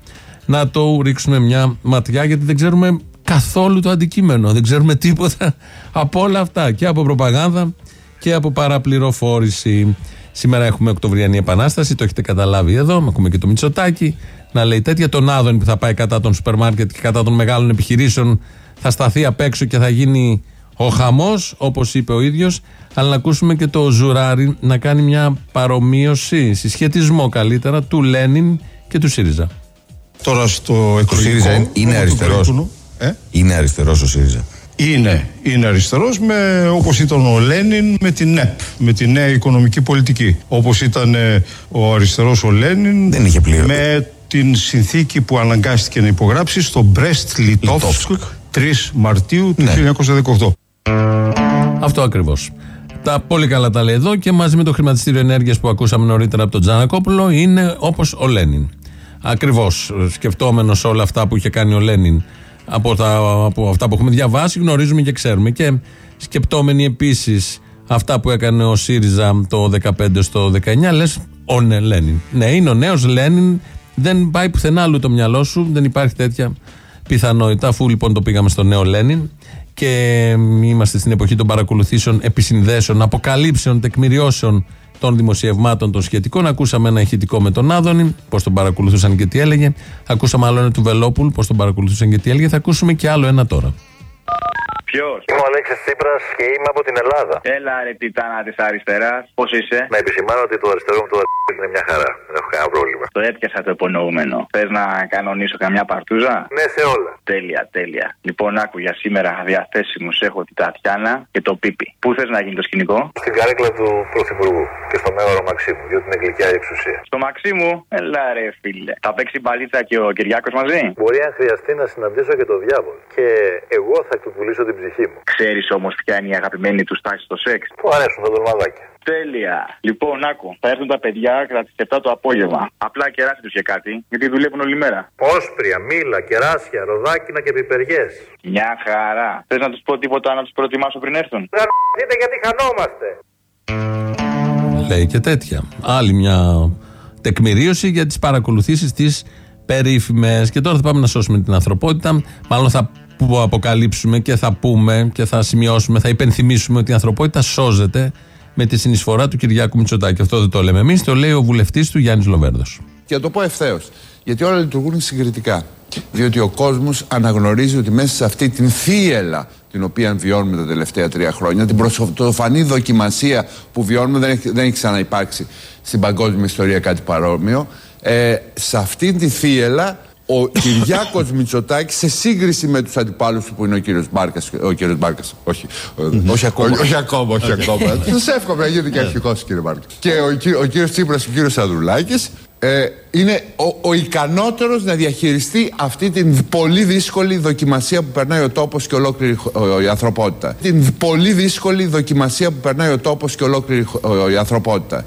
να το ρίξουμε μια ματιά γιατί δεν ξέρουμε καθόλου το αντικείμενο. Δεν ξέρουμε τίποτα από όλα αυτά και από προπαγάνδα και από παραπληροφόρηση. Σήμερα έχουμε Οκτωβριανή Επανάσταση, το έχετε καταλάβει εδώ. Ακούμε και το Μητσοτάκι να λέει τέτοια. Τον Άδωνη που θα πάει κατά των σούπερ μάρκετ και κατά των μεγάλων επιχειρήσεων θα σταθεί απ' έξω και θα γίνει ο χαμός, όπως είπε ο ίδιος. Αλλά να ακούσουμε και το Ζουράρι να κάνει μια παρομοίωση, συσχετισμό καλύτερα του Λένιν και του ΣΥΡΙΖΑ. Τώρα στο Ο εκλογικό ΣΥΡΙΖΑ είναι- είναι κόμμα του αριστερός. Τρίτουνου, Ε; Είναι αριστερός ο ΣΥΡΙΖΑ. Είναι, είναι αριστερός με, όπως ήταν ο Λένιν με την ΕΠ, με τη νέα οικονομική πολιτική. Όπως ήταν ε, ο αριστερός ο Λένιν Δεν είχε πλήρω. με την συνθήκη που αναγκάστηκε να υπογράψει στο Μπρέστ Λιτόφσκ 3 Μαρτίου του Ναι. 1918. Αυτό ακριβώς. Τα πολύ καλά τα λέει εδώ και μαζί με το χρηματιστήριο ενέργειας που ακούσαμε νωρίτερα από τον Τζανακόπουλο είναι όπως ο Λένιν. Ακριβώς σκεφτόμενος όλα αυτά που είχε κάνει ο Λένιν από, τα, από αυτά που έχουμε διαβάσει, γνωρίζουμε και ξέρουμε. Και σκεπτόμενοι επίσης αυτά που έκανε ο ΣΥΡΙΖΑ το 15 στο 19, λες ο ναι, Λένιν. Ναι, είναι ο νέος Λένιν, δεν πάει πουθενά αλλού το μυαλό σου, δεν υπάρχει τέτοια πιθανότητα, αφού λοιπόν το πήγαμε στο νέο Λένιν και είμαστε στην εποχή των παρακολουθήσεων, επισυνδέσεων, αποκαλύψεων, τεκμηριώσεων των δημοσιευμάτων των σχετικών. Ακούσαμε ένα ηχητικό με τον Άδωνη, πώς τον παρακολουθούσαν και τι έλεγε. Ακούσαμε άλλο ένα του Βελόπουλ, πώς τον παρακολουθούσαν και τι έλεγε. Θα ακούσουμε και άλλο ένα τώρα. Ποιος; Είμαι ο Αλέξης Τσίπρας και είμαι από την Ελλάδα. Έλα ρε τιτάνα τη αριστεράς. Πώς είσαι; Να επισημάνω ότι το αριστερό μου το αριστερό είναι μια χαρά. Δεν έχω κανένα πρόβλημα. Το έπιασα το υπονοούμενο. Θες να κανονίσω καμιά παρτούζα; Ναι, σε όλα. Τέλεια, τέλεια. Λοιπόν, άκου για σήμερα διαθέσιμους έχω την Τατιάνα και το Πίπι. Πού θες να γίνει το σκηνικό; Στην καρέκλα του Πρωθυπουργού και στο μέγαρο Μαξίμου, διότι είναι γλυκιά η εξουσία. Στο Μαξίμου, έλα ρε φίλε. Θα παίξει μπαλίτσα και ο Κυριάκος μαζί; Μπορεί αν χρειαστεί να συναντήσω και το διάβολο. Και εγώ θα του πουλήσω την ψυχή μου. Ξέρεις όμως ποια είναι η αγαπημένη τους τάξη στο σεξ; Του αρέσουν τα ντολμαδάκια. Τέλεια. Λοιπόν, άκου. Θα έρθουν τα παιδιά κατά τι 7 το απόγευμα. Απλά κεράσει τους και κάτι, γιατί δουλεύουν όλη μέρα. Όσπρια, μήλα, κεράσια, ροδάκινα και πιπεριές. Μια χαρά. Θες να τους πω τίποτα να τους προετοιμάσω πριν έρθουν; Δείτε γιατί χανόμαστε. Λέει και τέτοια. Άλλη μια τεκμηρίωση για τις παρακολουθήσεις τη περίφημες. Και τώρα θα πάμε να σώσουμε την ανθρωπότητα. Μάλλον θα που αποκαλύψουμε και θα πούμε και θα σημειώσουμε, θα υπενθυμίσουμε ότι η ανθρωπότητα σώζεται με τη συνεισφορά του Κυριάκου Μητσοτάκη. Αυτό δεν το λέμε εμείς, το λέει ο βουλευτής του Γιάννης Λοβέρδος. Και να το πω ευθέως. Γιατί όλα λειτουργούν συγκριτικά. Διότι ο κόσμος αναγνωρίζει ότι μέσα σε αυτή την θύελα την οποία βιώνουμε τα τελευταία τρία χρόνια, την πρωτοφανή δοκιμασία που βιώνουμε δεν έχει, δεν έχει ξαναυπάρξει στην παγκόσμια ιστορία κάτι παρόμοιο. Ε, σε αυτή τη θύελα ο Κυριάκος Μητσοτάκης σε σύγκριση με τους αντιπάλους του που είναι ο κύριος Μπάρκας, ο κύριος Μπάρκας, όχι, ε, όχι ακόμα, όχι ακόμα, όχι ακόμα. Σας εύχομαι να γίνετε και αρχικός κύριε Μπάρκα. Και ο, κυ- ο κύριος Τσίπρας και ο κύριος Ανδρουλάκης ε, είναι ο, ο ικανότερος να διαχειριστεί αυτή την πολύ δύσκολη δοκιμασία που περνάει ο τόπος και ολόκληρη χ- η ανθρωπότητα. Την πολύ δύσκολη δοκιμασία που περνάει ο τόπος και ολόκληρη χ- η ανθρωπότητα.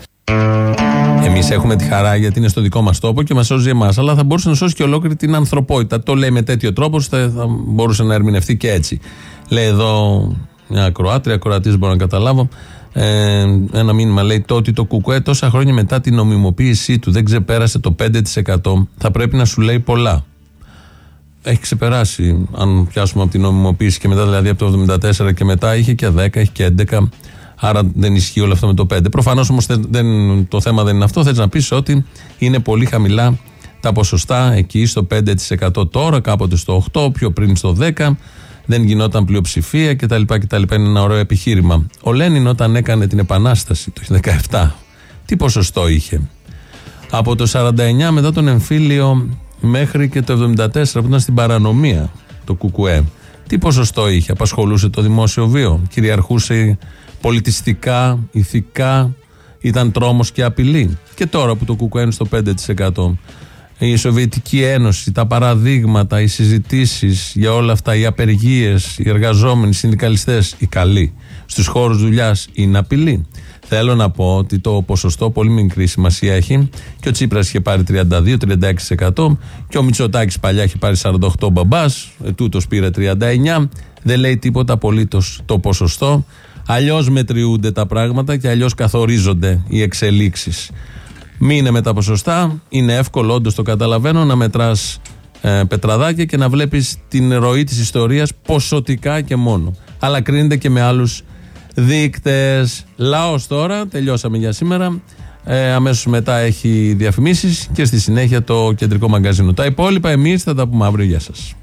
Εμείς έχουμε τη χαρά γιατί είναι στο δικό μας τόπο και μας σώζει εμάς. Αλλά θα μπορούσε να σώσει και ολόκληρη την ανθρωπότητα. Το λέει με τέτοιο τρόπο, θα, θα μπορούσε να ερμηνευτεί και έτσι. Λέει εδώ μια ακροάτρια, ακροατής μπορώ να καταλάβω. Ε, ένα μήνυμα λέει το ότι το κουκουέ τόσα χρόνια μετά την νομιμοποίησή του δεν ξεπέρασε το 5% θα πρέπει να σου λέει πολλά. Έχει ξεπεράσει, αν πιάσουμε από την νομιμοποίηση και μετά, δηλαδή από το 74 και μετά, είχε και 10, έχει και 11. Άρα δεν ισχύει όλο αυτό με το 5. Προφανώς όμως το θέμα δεν είναι αυτό. Θε να πεις ότι είναι πολύ χαμηλά τα ποσοστά εκεί στο 5% τώρα, κάποτε στο 8, πιο πριν στο 10. Δεν γινόταν πλειοψηφία κτλ. κτλ. Είναι ένα ωραίο επιχείρημα. Ο Λένιν όταν έκανε την Επανάσταση το 17, τι ποσοστό είχε; Από το 49 μετά τον εμφύλιο μέχρι και το 74 που ήταν στην παρανομία το ΚΚΕ. Τι ποσοστό είχε, απασχολούσε το δημόσιο βίο, κυριαρχούσε πολιτιστικά, ηθικά, ήταν τρόμος και απειλή. Και τώρα που το ΚΚΕ είναι στο 5%. Η Σοβιετική Ένωση, τα παραδείγματα, οι συζητήσεις για όλα αυτά, οι απεργίες, οι εργαζόμενοι, οι συνδικαλιστές, οι καλοί στους χώρους δουλειάς είναι απειλή. Θέλω να πω ότι το ποσοστό πολύ μικρή σημασία έχει και ο Τσίπρας είχε πάρει 32-36% και ο Μητσοτάκης παλιά είχε πάρει 48 μπαμπάς, ε, τούτος πήρε 39%. Δεν λέει τίποτα απολύτως το ποσοστό. Αλλιώς μετριούνται τα πράγματα και αλλιώς καθορίζονται οι εξελίξεις. Μείνε με τα ποσοστά. Είναι εύκολο, όντως το καταλαβαίνω, να μετράς ε, πετραδάκια και να βλέπεις την ροή της ιστορίας ποσοτικά και μόνο. Αλλά κρίνεται και με άλλους δείκτες. Λαός τώρα, τελειώσαμε για σήμερα. Ε, Αμέσως μετά έχει διαφημίσεις και στη συνέχεια το κεντρικό μαγκαζίνο. Τα υπόλοιπα εμείς θα τα πούμε αύριο. Γεια σας.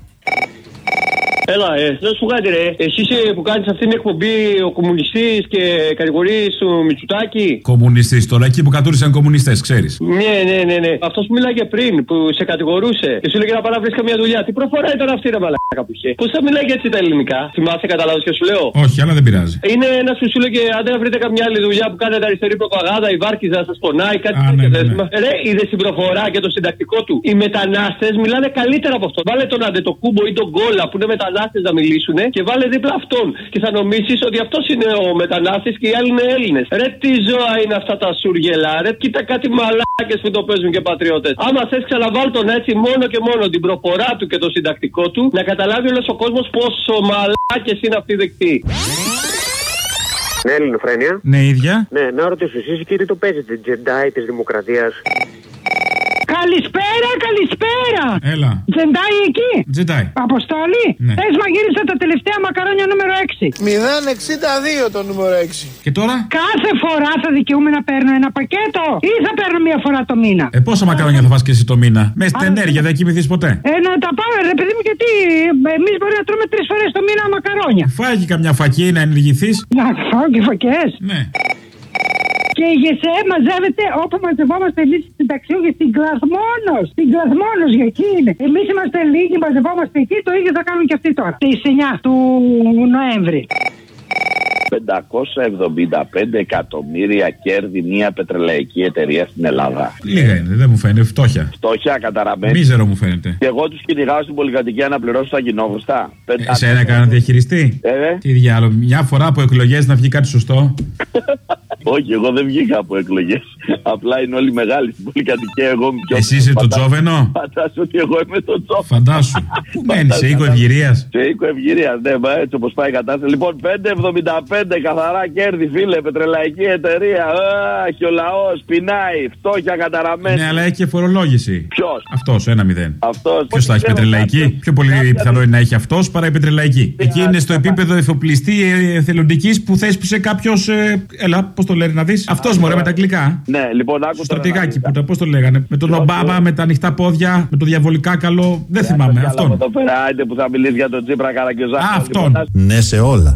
Έλα, ε, να σου κάτι ρε. Εσύ είσαι που κάνεις αυτή την εκπομπή ο κομμουνιστής και κατηγορείς του Μητσουτάκη. Κομμουνιστής τώρα, εκεί που κατούρισαν κομμουνιστές, ξέρεις. Ναι, ναι, ναι, ναι. Αυτός που μίλαγε πριν, που σε κατηγορούσε και σου λέγε να πάει να βρεις καμία δουλειά. Τι προφορά ήταν αυτή ρε μαλάκα που είχε. Πώς θα μιλάει έτσι τα ελληνικά; Θυμάσαι, καταλάβεις και σου λέω; Όχι, αλλά δεν πειράζει. Είναι ένας που σου λέγε αν δεν βρείτε καμιά άλλη δουλειά που κάνετε αριστερή προπαγάνδα, η Βάρκιζα σας πονάει, κάτι Α, τέτοιο. ναι, δεν ναι, ναι. θυμάσαι. Ρε, είδες την προφορά και το συντακτικό του. Οι μετανάστες μιλάνε καλύτερα από αυτό. Βάλε τον Αντετοκούμπο ή τον Γκόλα που είναι μετανάστε να μιλήσουν και βάλε δίπλα αυτόν. Και θα νομίσεις ότι αυτός είναι ο μετανάστης και οι άλλοι είναι Έλληνες. Ρε, τι ζώα είναι αυτά τα σούργελα, ρε. Κοίτα κάτι μαλάκες που το παίζουν και πατριώτες. Άμα θες, ξαναβάλ τον έτσι μόνο και μόνο την προφορά του και το συντακτικό του να καταλάβει όλος ο κόσμος πόσο μαλάκες είναι αυτοί δεκτοί. Ναι, Ελληνοφρένια. Ναι, ίδια. Ναι, να ρωτήσω, εσείς κύριε το παίζετε, Τζεντάι της Δημοκρατίας; Καλησπέρα, καλησπέρα! Έλα. Τζεντάι εκεί! Τζεντάι. Αποστολή! Ναι. Πες μαγείρισα τα τελευταία μακαρόνια νούμερο 6. 062 το νούμερο 6. Και τώρα; Κάθε φορά θα δικαιούμαι να παίρνω ένα πακέτο ή θα παίρνω μία φορά το μήνα; Ε, πόσα μακαρόνια θα φας και εσύ το μήνα; Με στην ενέργεια δεν κοιμηθείς ποτέ; Ε, να τα πάμε, ρε παιδί μου, γιατί εμείς μπορεί να τρώμε τρεις φορές το μήνα μακαρόνια. Φάγει καμιά φακή να ενεργηθείς. Να φάω και φακές. Ναι. Και η ΓΕΣΕ μαζεύεται όπου μαζευόμαστε εμείς στην συνταξιούχοι στην Κλαθμόνο. Στην Κλαθμόνο, για εκεί είναι. Εμείς είμαστε λίγοι, μαζευόμαστε εκεί, το ίδιο θα κάνουν και αυτοί τώρα. Τη 9 του Νοέμβρη. 575 εκατομμύρια κέρδη μια πετρελαϊκή εταιρεία στην Ελλάδα. Λίγα είναι, δεν μου φαίνεται. Φτώχεια. Φτώχεια καταραμένη. Μίζερο μου φαίνεται. Και εγώ τους κυνηγάω στην πολυκατοικία να πληρώσω τα κοινόβουστα. Εσένα έκανα διαχειριστή; Ε, ε. Τι διάλογο, μια φορά από εκλογές να βγει κάτι σωστό. Όχι, εγώ δεν βγήκα από εκλογές. Απλά είναι όλοι μεγάλοι στην πολυκατοικία. Εγώ είμαι πιο Εσύ είσαι το Τζόβενο; Φαντάσου ότι εγώ είμαι το Τζόβενο. Φαντάσου. Πού μένεις, σε οίκο ευγυρίας. Σε οίκο ευγυρίας, ναι, μα έτσι όπως πάει η κατάσταση. Λοιπόν, 5,75 καθαρά κέρδη, φίλε, πετρελαϊκή εταιρεία. Αχ, ο λαός πεινάει, φτώχεια καταραμένη. Ναι, αλλά έχει και φορολόγηση. Ποιος; Αυτός, ένα μηδέν. Αυτός. Ποιος θα έχει πετρελαϊκή; Πιο πολύ πιθανό είναι να έχει αυτός παρά η πετρελαϊκή. Εκεί είναι στο επίπεδο εφοπλιστή ε, εθελοντικής που θέσπισε κάποιος. Έλα, πώς το το λέει να δεις; Αυτός μωρέ με τα αγγλικά. Ναι, λοιπόν, άκουσα. Στο στρατηγάκι που τα πώς το λέγανε. Με τον Ομπάμα, με τα ανοιχτά πόδια, με το διαβολικά καλό. Δεν θυμάμαι. Αυτόν. Εδώ πέρα, άντε που θα μιλήσει για τον Τσίπρα Καραγκιόζα. Α, αυτόν. Ναι σε όλα.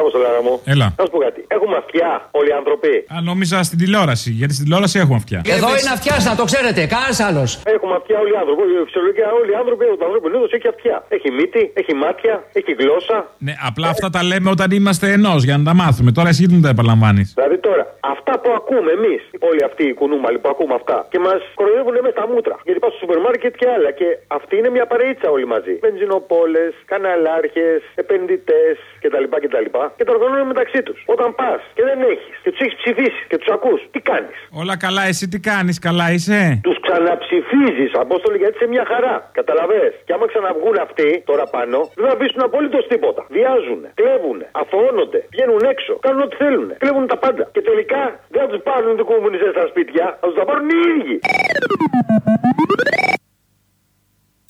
Έλα, Αποστολάρα μου. Έλα. Να σου πω κάτι. Έχουμε αυτιά όλοι οι άνθρωποι. Α, νόμιζα στην τηλεόραση. Γιατί στην τηλεόραση έχουμε αυτιά. Εδώ είναι αυτιάς, να το ξέρετε. Κανένας άλλος. Έχουμε αυτιά όλοι οι άνθρωποι. Φυσιολογικά όλοι οι άνθρωποι, ο ανθρώπινος είδο έχει αυτιά. Έχει μύτη, έχει μάτια, έχει γλώσσα. Ναι, απλά αυτά τα λέμε όταν είμαστε ενός για να τα μάθουμε. Τώρα εσύ δεν τα επαναλαμβάνει. Δηλαδή τώρα, αυτά που ακούμε εμείς, όλοι αυτοί οι κουνούμαλοι που ακούμε αυτά και μας κοροϊδεύουν με τα μούτρα. Γιατί πας στο σούπερ μάρκετ και άλλα. Και αυτή είναι μια παρείτσα όλοι μαζί. Μπενζινοπόλε, καναλάρχες, επενδυτές κτλ. κτλ. Και τα οργανώνουν μεταξύ τους. Όταν πας και δεν έχεις και τους έχεις ψηφίσει και τους ακούς, τι κάνεις; Όλα καλά, εσύ τι κάνεις, καλά είσαι; Τους ξαναψηφίζεις, Απόστολοι, γιατί σε μια χαρά. Καταλαβέ. Και άμα ξαναβγούν αυτοί τώρα πάνω, δεν θα αφήσουν απολύτως τίποτα. Βιάζουν, κλέβουν, αθωώνονται, βγαίνουν έξω, κάνουν ό,τι θέλουν. Κλέβουν τα πάντα. Και τελικά δεν θα τους πάρουν οι κομμουνιστέ στα σπίτια, θα τους τα πάρουν οι ίδιοι.